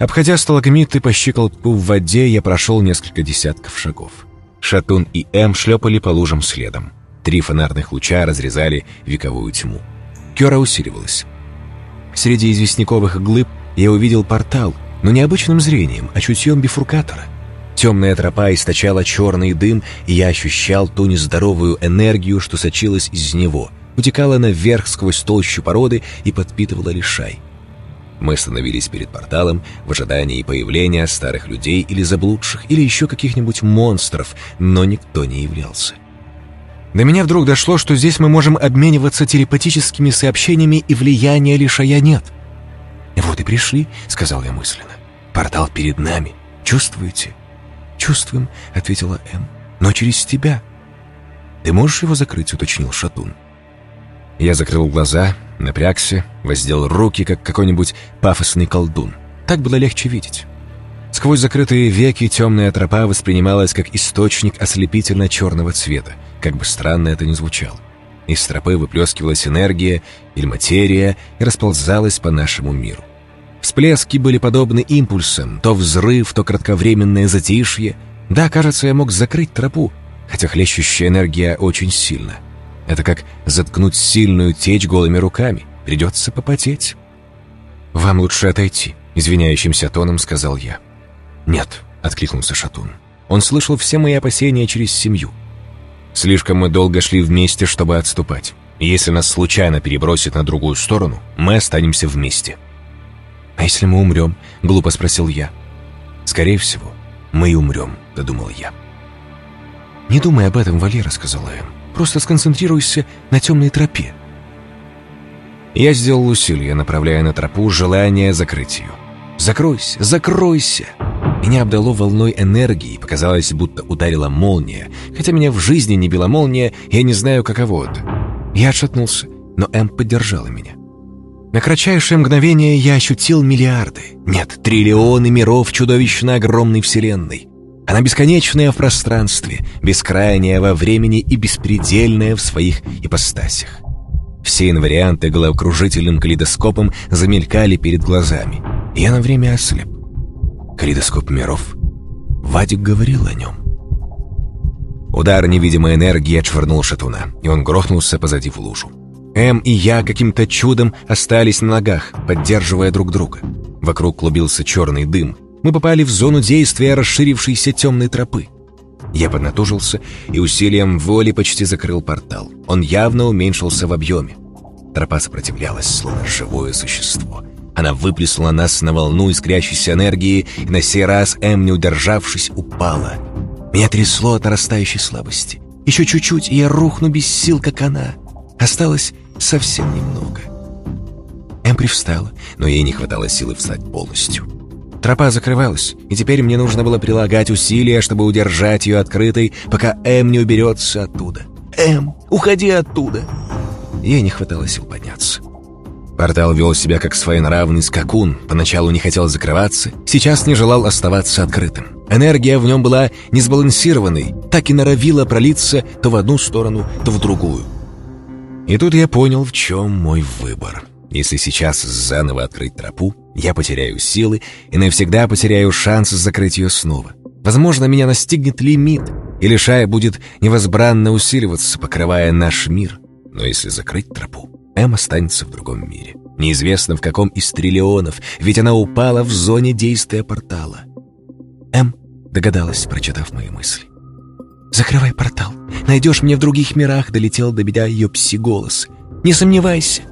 Обходя сталагмиты по щиколотку в воде, я прошел несколько десятков шагов. Шатун и М шлепали по лужам следом. Три фонарных луча разрезали вековую тьму. Кёра усиливалась. Среди известняковых глыб я увидел портал, но не обычным зрением, а чутьем бифуркатора. Темная тропа источала черный дым, и я ощущал ту нездоровую энергию, что сочилась из него, утекала наверх сквозь толщу породы и подпитывала лишай. Мы остановились перед порталом в ожидании появления старых людей или заблудших, или еще каких-нибудь монстров, но никто не являлся. До меня вдруг дошло, что здесь мы можем обмениваться телепатическими сообщениями, и влияния лишая нет. «Вот и пришли», — сказал я мысленно. «Портал перед нами. Чувствуете?» «Чувствуем», — ответила М. «Но через тебя». «Ты можешь его закрыть?» — уточнил Шатун. Я закрыл глаза, напрягся, воздел руки, как какой-нибудь пафосный колдун. Так было легче видеть. Сквозь закрытые веки темная тропа воспринималась как источник ослепительно черного цвета, как бы странно это ни звучало. Из тропы выплескивалась энергия или материя и расползалась по нашему миру. Всплески были подобны импульсам, то взрыв, то кратковременное затишье. Да, кажется, я мог закрыть тропу, хотя хлещущая энергия очень сильна. Это как заткнуть сильную течь голыми руками. Придется попотеть. «Вам лучше отойти», — извиняющимся тоном сказал я. «Нет», — откликнулся Шатун. Он слышал все мои опасения через семью. Слишком мы долго шли вместе, чтобы отступать. Если нас случайно перебросит на другую сторону, мы останемся вместе. «А если мы умрем?» — глупо спросил я. «Скорее всего, мы и умрем», — додумал я. «Не думай об этом, Валера», — сказала Эм. «Просто сконцентрируйся на темной тропе». Я сделал усилие, направляя на тропу желание закрыть ее. «Закройся! Закройся!» Меня обдало волной энергии, показалось, будто ударила молния. Хотя меня в жизни не била молния, я не знаю, каково это. Я отшатнулся, но Эм поддержала меня. На кратчайшее мгновение я ощутил миллиарды, нет, триллионы миров чудовищно огромной вселенной. Она бесконечная в пространстве, бескрайняя во времени и беспредельная в своих ипостасях. Все инварианты головокружительным калейдоскопом замелькали перед глазами. Я на время ослеп. Калейдоскоп миров. Вадик говорил о нем. Удар невидимой энергии отшвырнул шатуна, и он грохнулся позади в лужу. Эм и я каким-то чудом остались на ногах, поддерживая друг друга. Вокруг клубился черный дым. Мы попали в зону действия расширившейся темной тропы. Я поднатужился и усилием воли почти закрыл портал. Он явно уменьшился в объеме. Тропа сопротивлялась, словно живое существо. Она выплеснула нас на волну искрящейся энергии, и на сей раз Эм, не удержавшись, упала. Меня трясло от растающей слабости. Еще чуть-чуть, и я рухну без сил, как она. Осталось совсем немного. Эм привстала, но ей не хватало силы встать полностью. Тропа закрывалась, и теперь мне нужно было прилагать усилия, чтобы удержать ее открытой, пока Эм не уберется оттуда. «Эм, уходи оттуда!» Ей не хватало сил подняться. Портал вел себя как своенравный скакун, поначалу не хотел закрываться, сейчас не желал оставаться открытым. Энергия в нем была несбалансированной, так и норовила пролиться то в одну сторону, то в другую. И тут я понял, в чем мой выбор. Если сейчас заново открыть тропу, я потеряю силы и навсегда потеряю шанс закрыть ее снова. Возможно, меня настигнет лимит, и лишая будет невозбранно усиливаться, покрывая наш мир. Но если закрыть тропу, Эм останется в другом мире. Неизвестно в каком из триллионов, ведь она упала в зоне действия портала. Эм догадалась, прочитав мои мысли. «Закрывай портал. Найдешь меня в других мирах», — долетел до меня ее пси-голос. «Не сомневайся».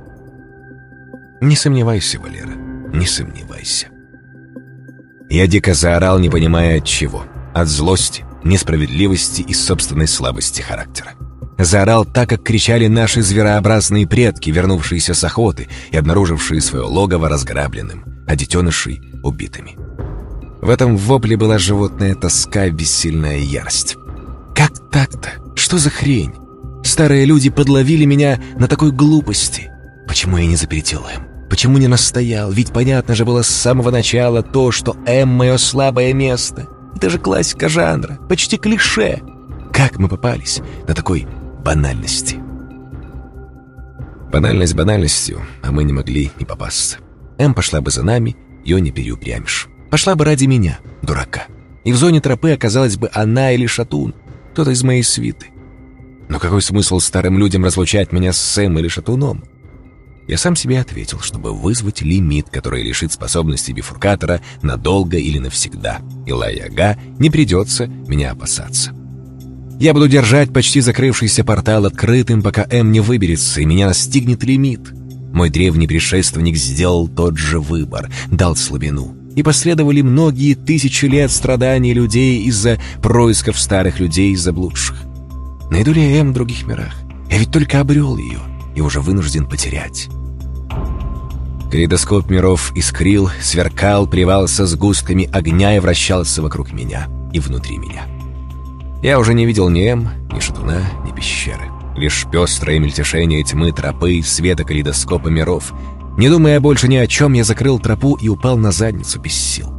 «Не сомневайся, Валера, не сомневайся». Я дико заорал, не понимая от чего. От злости, несправедливости и собственной слабости характера. Заорал так, как кричали наши зверообразные предки, вернувшиеся с охоты и обнаружившие свое логово разграбленным, а детенышей — убитыми. В этом вопле была животная тоска бессильная ярость. Как так-то? Что за хрень? Старые люди подловили меня на такой глупости. Почему я не запретил им? Почему не настоял? Ведь понятно же было с самого начала то, что М — мое слабое место. Это же классика жанра, почти клише. Как мы попались на такой банальности? Банальность банальностью, а мы не могли не попасться. М пошла бы за нами, ее не переупрямишь. Пошла бы ради меня, дурака. И в зоне тропы оказалась бы она или Шатун — кто-то из моей свиты. Но какой смысл старым людям разлучать меня с Сэм или Шатуном? Я сам себе ответил, чтобы вызвать лимит, который лишит способности бифуркатора надолго или навсегда, и Лаяга не придется меня опасаться. Я буду держать почти закрывшийся портал открытым, пока М не выберется, и меня настигнет лимит. Мой древний предшественник сделал тот же выбор, дал слабину. И последовали многие тысячи лет страданий людей из-за происков старых людей заблудших. Найду ли я М в других мирах? Я ведь только обрел ее и уже вынужден потерять. Калейдоскоп миров искрил, сверкал, плевался с густками огня и вращался вокруг меня и внутри меня. Я уже не видел ни М, ни шатуна, ни пещеры. Лишь пестрое мельтешение тьмы тропы, света калейдоскопа миров. Не думая больше ни о чем, я закрыл тропу и упал на задницу без сил.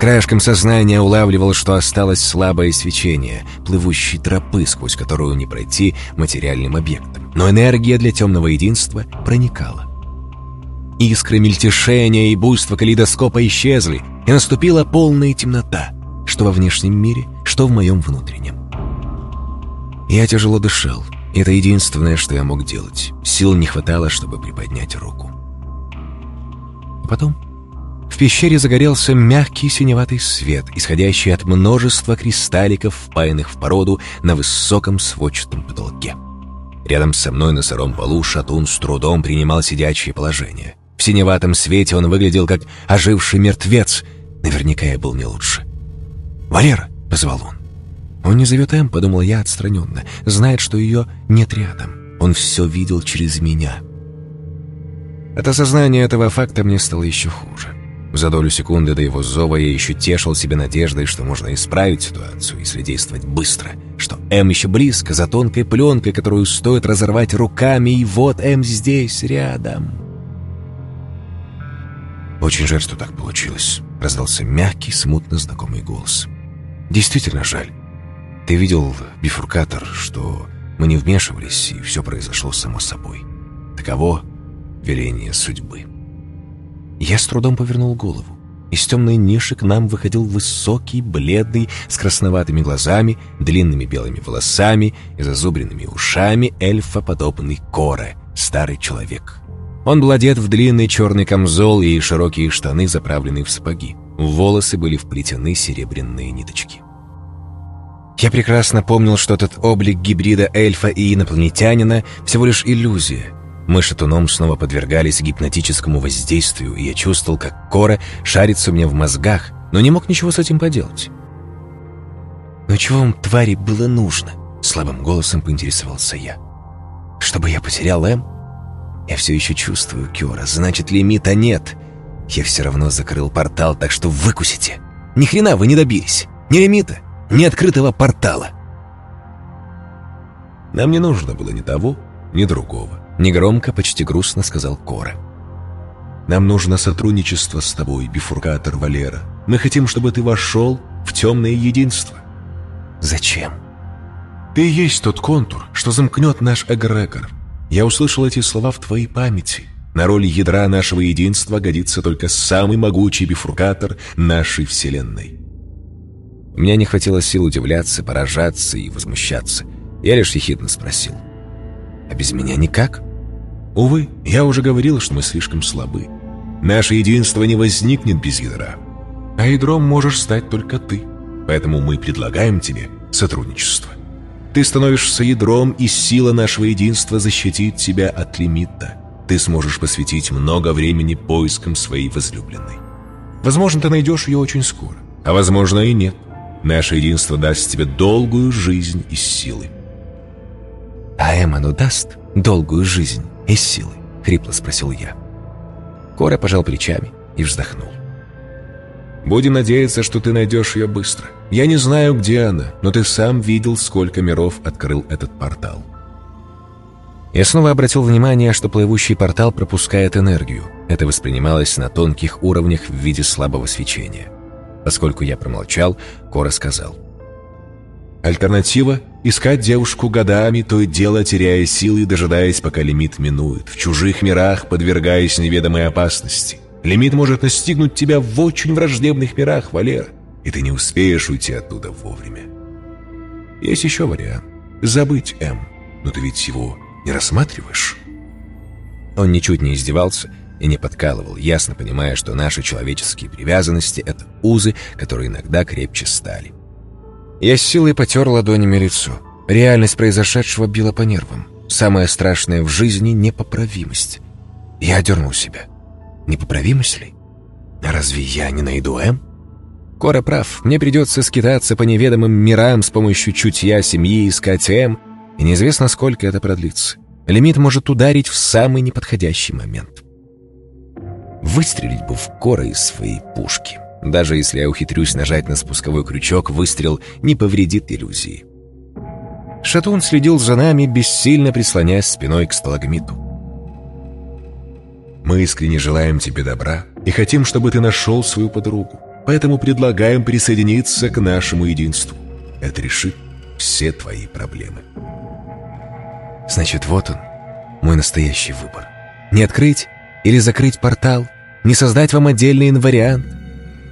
Краешком сознания улавливал, что осталось слабое свечение, плывущей тропы, сквозь которую не пройти материальным объектом. Но энергия для темного единства проникала. Искры мельтешения и буйства калейдоскопа исчезли, и наступила полная темнота, что во внешнем мире, что в моем внутреннем. Я тяжело дышал, это единственное, что я мог делать. Сил не хватало, чтобы приподнять руку. Потом в пещере загорелся мягкий синеватый свет, исходящий от множества кристалликов, впаянных в породу на высоком сводчатом потолке. Рядом со мной на сыром полу шатун с трудом принимал сидячее положение. В синеватом свете он выглядел как оживший мертвец. Наверняка я был не лучше. «Валера!» — позвал он. «Он не зовет М», — подумал я отстраненно. «Знает, что ее нет рядом. Он все видел через меня». От осознания этого факта мне стало еще хуже. За долю секунды до его зова я еще тешил себе надеждой, что можно исправить ситуацию, если действовать быстро. Что М еще близко, за тонкой пленкой, которую стоит разорвать руками, и вот М здесь, рядом. «Очень жаль, что так получилось», — раздался мягкий, смутно знакомый голос. «Действительно жаль. Ты видел, бифуркатор, что мы не вмешивались, и все произошло само собой. Таково веление судьбы». Я с трудом повернул голову. Из темной ниши к нам выходил высокий, бледный, с красноватыми глазами, длинными белыми волосами и зазубренными ушами эльфа-подобный Коре, старый человек. Он был одет в длинный черный камзол и широкие штаны, заправленные в сапоги. Волосы были вплетены серебряные ниточки. Я прекрасно помнил, что этот облик гибрида эльфа и инопланетянина всего лишь иллюзия. Мы шатуном снова подвергались гипнотическому воздействию, и я чувствовал, как кора шарится у меня в мозгах, но не мог ничего с этим поделать. «Но чего вам, твари, было нужно?» — слабым голосом поинтересовался я. «Чтобы я потерял Эм?» Я все еще чувствую Кёра, значит, лимита нет. Я все равно закрыл портал, так что выкусите. Ни хрена вы не добились. Ни лимита, ни открытого портала. Нам не нужно было ни того, ни другого. Негромко, почти грустно сказал Кора. Нам нужно сотрудничество с тобой, бифуркатор Валера. Мы хотим, чтобы ты вошел в темное единство. Зачем? Ты есть тот контур, что замкнет наш эгрегор. Я услышал эти слова в твоей памяти. На роль ядра нашего единства годится только самый могучий бифуркатор нашей Вселенной. У меня не хватило сил удивляться, поражаться и возмущаться. Я лишь ехидно спросил. «А без меня никак?» «Увы, я уже говорил, что мы слишком слабы. Наше единство не возникнет без ядра. А ядром можешь стать только ты. Поэтому мы предлагаем тебе сотрудничество. Ты становишься ядром, и сила нашего единства защитит тебя от лимита. Ты сможешь посвятить много времени поискам своей возлюбленной. Возможно, ты найдешь ее очень скоро, а возможно и нет. Наше единство даст тебе долгую жизнь и силы. «А Эмману даст долгую жизнь и силы?» — хрипло спросил я. Кора пожал плечами и вздохнул. Будем надеяться, что ты найдешь ее быстро. Я не знаю, где она, но ты сам видел, сколько миров открыл этот портал. Я снова обратил внимание, что плывущий портал пропускает энергию. Это воспринималось на тонких уровнях в виде слабого свечения. Поскольку я промолчал, Кора сказал. «Альтернатива — искать девушку годами, то и дело теряя силы, дожидаясь, пока лимит минует, в чужих мирах подвергаясь неведомой опасности». Лимит может настигнуть тебя в очень враждебных мирах, Валера, и ты не успеешь уйти оттуда вовремя. Есть еще вариант. Забыть М, но ты ведь его не рассматриваешь. Он ничуть не издевался и не подкалывал, ясно понимая, что наши человеческие привязанности — это узы, которые иногда крепче стали. Я с силой потер ладонями лицо. Реальность произошедшего била по нервам. Самое страшное в жизни — непоправимость. Я одернул себя. Непоправимость ли? А разве я не найду М? Кора прав. Мне придется скитаться по неведомым мирам с помощью чутья семьи, искать М, и неизвестно, сколько это продлится. Лимит может ударить в самый неподходящий момент. Выстрелить бы в Кора из своей пушки. Даже если я ухитрюсь нажать на спусковой крючок, выстрел не повредит иллюзии. Шатун следил за нами, бессильно прислоняясь спиной к сталагмиту. «Мы искренне желаем тебе добра и хотим, чтобы ты нашел свою подругу, поэтому предлагаем присоединиться к нашему единству. Это решит все твои проблемы». Значит, вот он, мой настоящий выбор. Не открыть или закрыть портал, не создать вам отдельный инвариант.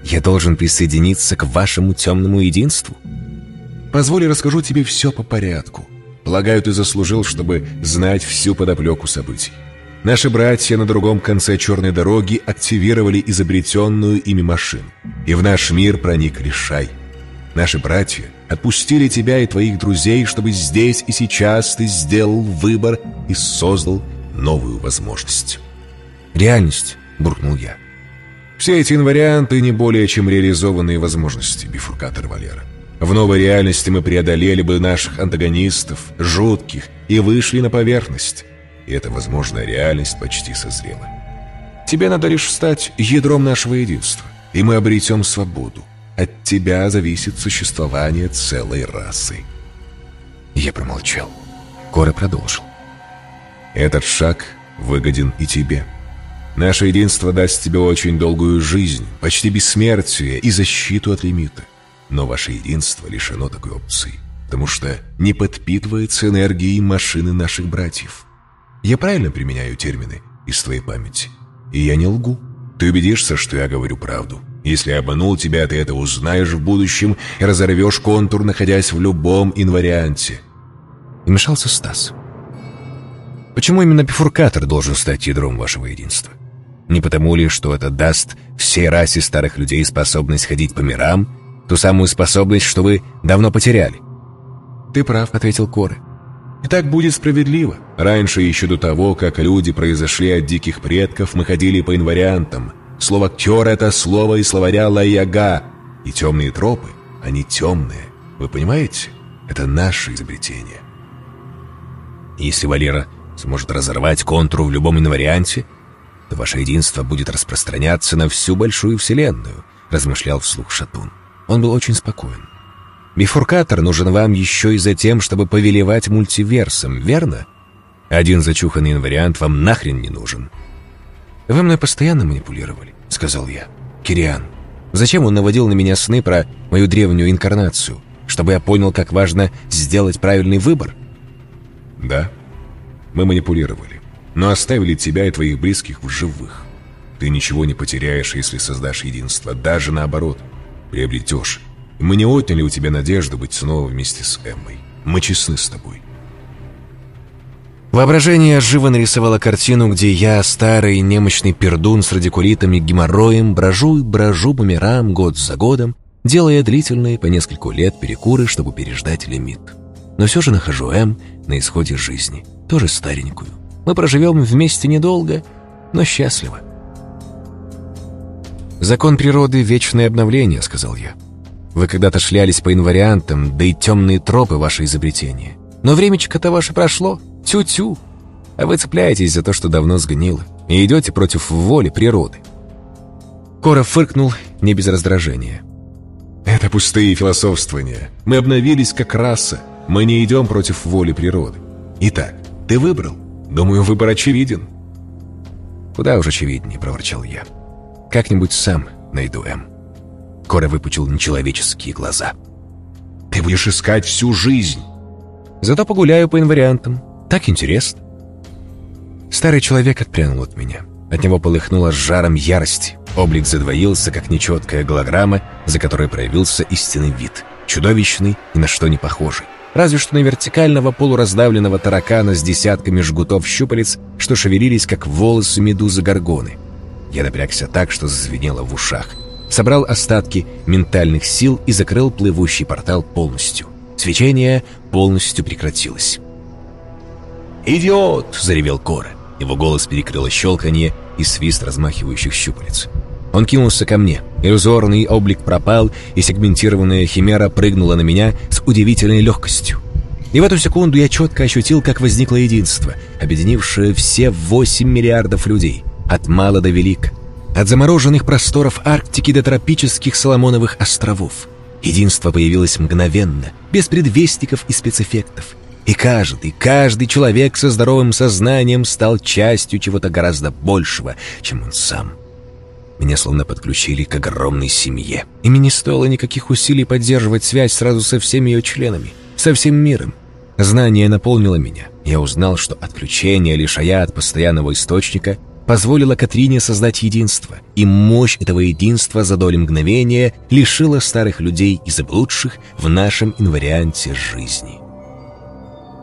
Я должен присоединиться к вашему темному единству. Позволь, расскажу тебе все по порядку. Полагаю, ты заслужил, чтобы знать всю подоплеку событий. Наши братья на другом конце черной дороги активировали изобретенную ими машину, и в наш мир проник Решай. Наши братья отпустили тебя и твоих друзей, чтобы здесь и сейчас ты сделал выбор и создал новую возможность. «Реальность», — буркнул я. Все эти инварианты не более чем реализованные возможности, бифуркатор Валера. В новой реальности мы преодолели бы наших антагонистов, жутких, и вышли на поверхность. И эта возможная реальность почти созрела. Тебе надо лишь стать ядром нашего единства, и мы обретем свободу. От тебя зависит существование целой расы. Я промолчал. Кора продолжил. Этот шаг выгоден и тебе. Наше единство даст тебе очень долгую жизнь, почти бессмертие и защиту от лимита. Но ваше единство лишено такой опции, потому что не подпитывается энергией машины наших братьев. Я правильно применяю термины из твоей памяти? И я не лгу. Ты убедишься, что я говорю правду. Если я обманул тебя, ты это узнаешь в будущем и разорвешь контур, находясь в любом инварианте. Вмешался Стас. Почему именно бифуркатор должен стать ядром вашего единства? Не потому ли, что это даст всей расе старых людей способность ходить по мирам, ту самую способность, что вы давно потеряли?» «Ты прав», — ответил Коры. «И так будет справедливо. Раньше, еще до того, как люди произошли от диких предков, мы ходили по инвариантам. Слово «актер» — это слово из словаря «лаяга». И темные тропы, они темные. Вы понимаете? Это наше изобретение. Если Валера сможет разорвать контур в любом инварианте, то ваше единство будет распространяться на всю большую вселенную», — размышлял вслух Шатун. Он был очень спокоен. «Бифуркатор нужен вам еще и за тем, чтобы повелевать мультиверсом, верно? Один зачуханный инвариант вам нахрен не нужен». «Вы мной постоянно манипулировали», — сказал я. «Кириан, зачем он наводил на меня сны про мою древнюю инкарнацию? Чтобы я понял, как важно сделать правильный выбор?» «Да, мы манипулировали, но оставили тебя и твоих близких в живых. Ты ничего не потеряешь, если создашь единство, даже наоборот, приобретешь. Мы не отняли у тебя надежду быть снова вместе с Эммой. Мы честны с тобой. Воображение живо нарисовало картину, где я, старый немощный пердун с радикулитом и геморроем, брожу и брожу по год за годом, делая длительные по нескольку лет перекуры, чтобы переждать лимит. Но все же нахожу М на исходе жизни, тоже старенькую. Мы проживем вместе недолго, но счастливо. «Закон природы — вечное обновление», — сказал я. «Вы когда-то шлялись по инвариантам, да и темные тропы — ваше изобретение. Но времечко-то ваше прошло. Тю-тю. А вы цепляетесь за то, что давно сгнило, и идете против воли природы». Кора фыркнул не без раздражения. «Это пустые философствования. Мы обновились как раса. Мы не идем против воли природы. Итак, ты выбрал. Думаю, выбор очевиден». «Куда уж очевиднее», — проворчал я. «Как-нибудь сам найду М». Кора выпучил нечеловеческие глаза. «Ты будешь искать всю жизнь». «Зато погуляю по инвариантам. Так интересно». Старый человек отпрянул от меня. От него полыхнуло жаром ярости. Облик задвоился, как нечеткая голограмма, за которой проявился истинный вид. Чудовищный и на что не похожий. разве что на вертикального полураздавленного таракана с десятками жгутов щупалец, что шевелились, как волосы медузы горгоны. Я напрягся так, что зазвенело в ушах. Собрал остатки ментальных сил и закрыл плывущий портал полностью. Свечение полностью прекратилось. «Идиот!» — заревел Кора. Его голос перекрыло щелканье и свист размахивающих щупалец. Он кинулся ко мне. Иллюзорный облик пропал, и сегментированная химера прыгнула на меня с удивительной легкостью. И в эту секунду я четко ощутил, как возникло единство, объединившее все 8 миллиардов людей, от мала до велика, от замороженных просторов Арктики до тропических Соломоновых островов. Единство появилось мгновенно, без предвестников и спецэффектов. И каждый, каждый человек со здоровым сознанием стал частью чего-то гораздо большего, чем он сам. Меня словно подключили к огромной семье. И мне не стоило никаких усилий поддерживать связь сразу со всеми ее членами, со всем миром. Знание наполнило меня. Я узнал, что отключение лишая от постоянного источника позволило Катрине создать единство, и мощь этого единства за доли мгновения лишила старых людей и заблудших в нашем инварианте жизни.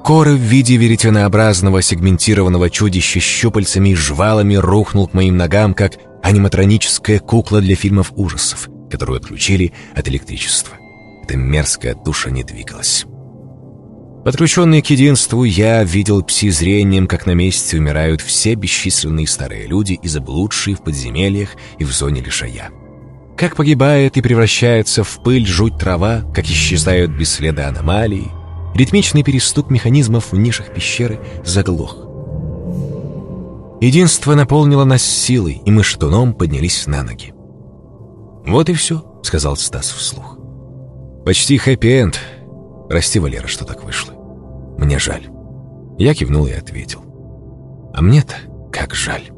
Кора в виде веретенообразного сегментированного чудища щупальцами и жвалами рухнул к моим ногам, как аниматроническая кукла для фильмов ужасов, которую отключили от электричества. Эта мерзкая душа не двигалась. Подключенный к единству, я видел пси-зрением, как на месте умирают все бесчисленные старые люди и заблудшие в подземельях и в зоне лишая. Как погибает и превращается в пыль жуть трава, как исчезают без следа аномалии, ритмичный перестук механизмов в нишах пещеры заглох. Единство наполнило нас силой, и мы штуном поднялись на ноги. «Вот и все», — сказал Стас вслух. «Почти хэппи-энд. Прости, Валера, что так вышло. Мне жаль». Я кивнул и ответил. «А мне-то как жаль».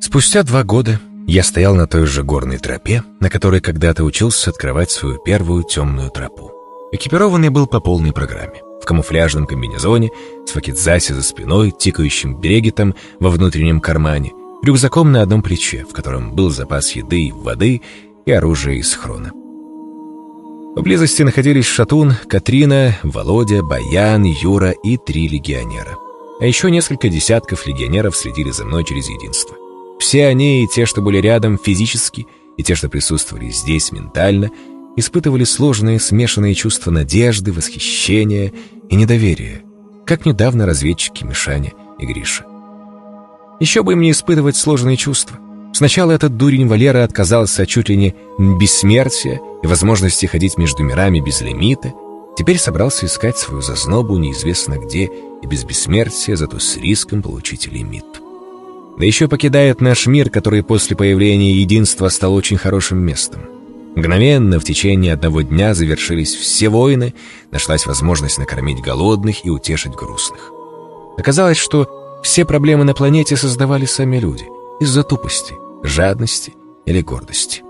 Спустя два года я стоял на той же горной тропе, на которой когда-то учился открывать свою первую темную тропу. Экипированный был по полной программе. В камуфляжном комбинезоне, с факидзаси за спиной, тикающим берегетом во внутреннем кармане, рюкзаком на одном плече, в котором был запас еды, воды и оружия из хрона. Поблизости находились Шатун, Катрина, Володя, Баян, Юра и три легионера. А еще несколько десятков легионеров следили за мной через единство. Все они, и те, что были рядом физически, и те, что присутствовали здесь ментально, испытывали сложные смешанные чувства надежды, восхищения и недоверия, как недавно разведчики Мишаня и Гриша. Еще бы им не испытывать сложные чувства. Сначала этот дурень Валера отказался от чуть ли не бессмертия и возможности ходить между мирами без лимита, теперь собрался искать свою зазнобу неизвестно где и без бессмертия, зато с риском получить лимит. Да еще покидает наш мир, который после появления единства стал очень хорошим местом. Мгновенно в течение одного дня завершились все войны, нашлась возможность накормить голодных и утешить грустных. Оказалось, что все проблемы на планете создавали сами люди из-за тупости, жадности или гордости.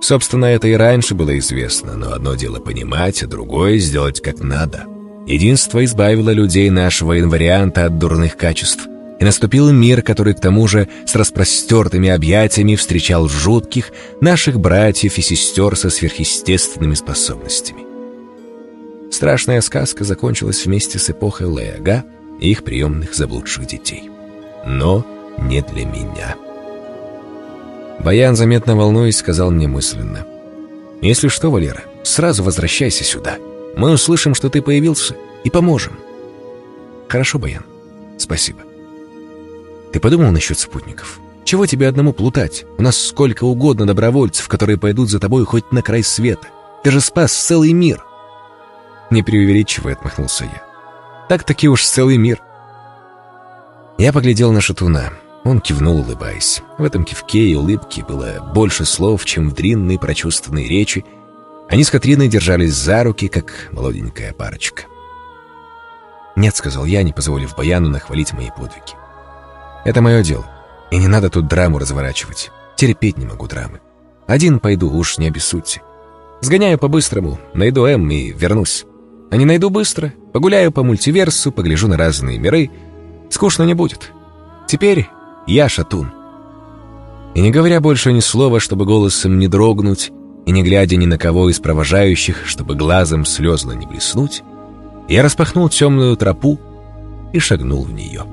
Собственно, это и раньше было известно, но одно дело понимать, а другое — сделать как надо. Единство избавило людей нашего инварианта от дурных качеств, и наступил мир, который к тому же с распростертыми объятиями встречал жутких наших братьев и сестер со сверхъестественными способностями. Страшная сказка закончилась вместе с эпохой Леага их приемных заблудших детей. Но не для меня. Баян, заметно волнуясь, сказал мне мысленно. «Если что, Валера, сразу возвращайся сюда. Мы услышим, что ты появился, и поможем». «Хорошо, Баян. Спасибо». Ты подумал насчет спутников? Чего тебе одному плутать? У нас сколько угодно добровольцев, которые пойдут за тобой хоть на край света. Ты же спас целый мир!» Не преувеличивая, отмахнулся я. «Так-таки уж целый мир!» Я поглядел на шатуна. Он кивнул, улыбаясь. В этом кивке и улыбке было больше слов, чем в длинной прочувственной речи. Они с Катриной держались за руки, как молоденькая парочка. «Нет», — сказал я, не позволив Баяну нахвалить мои подвиги. Это мое дело. И не надо тут драму разворачивать. Терпеть не могу драмы. Один пойду, уж не обессудьте. Сгоняю по-быстрому, найду М и вернусь. А не найду быстро, погуляю по мультиверсу, погляжу на разные миры. Скучно не будет. Теперь я шатун. И не говоря больше ни слова, чтобы голосом не дрогнуть, и не глядя ни на кого из провожающих, чтобы глазом слезно не блеснуть, я распахнул темную тропу и шагнул в нее.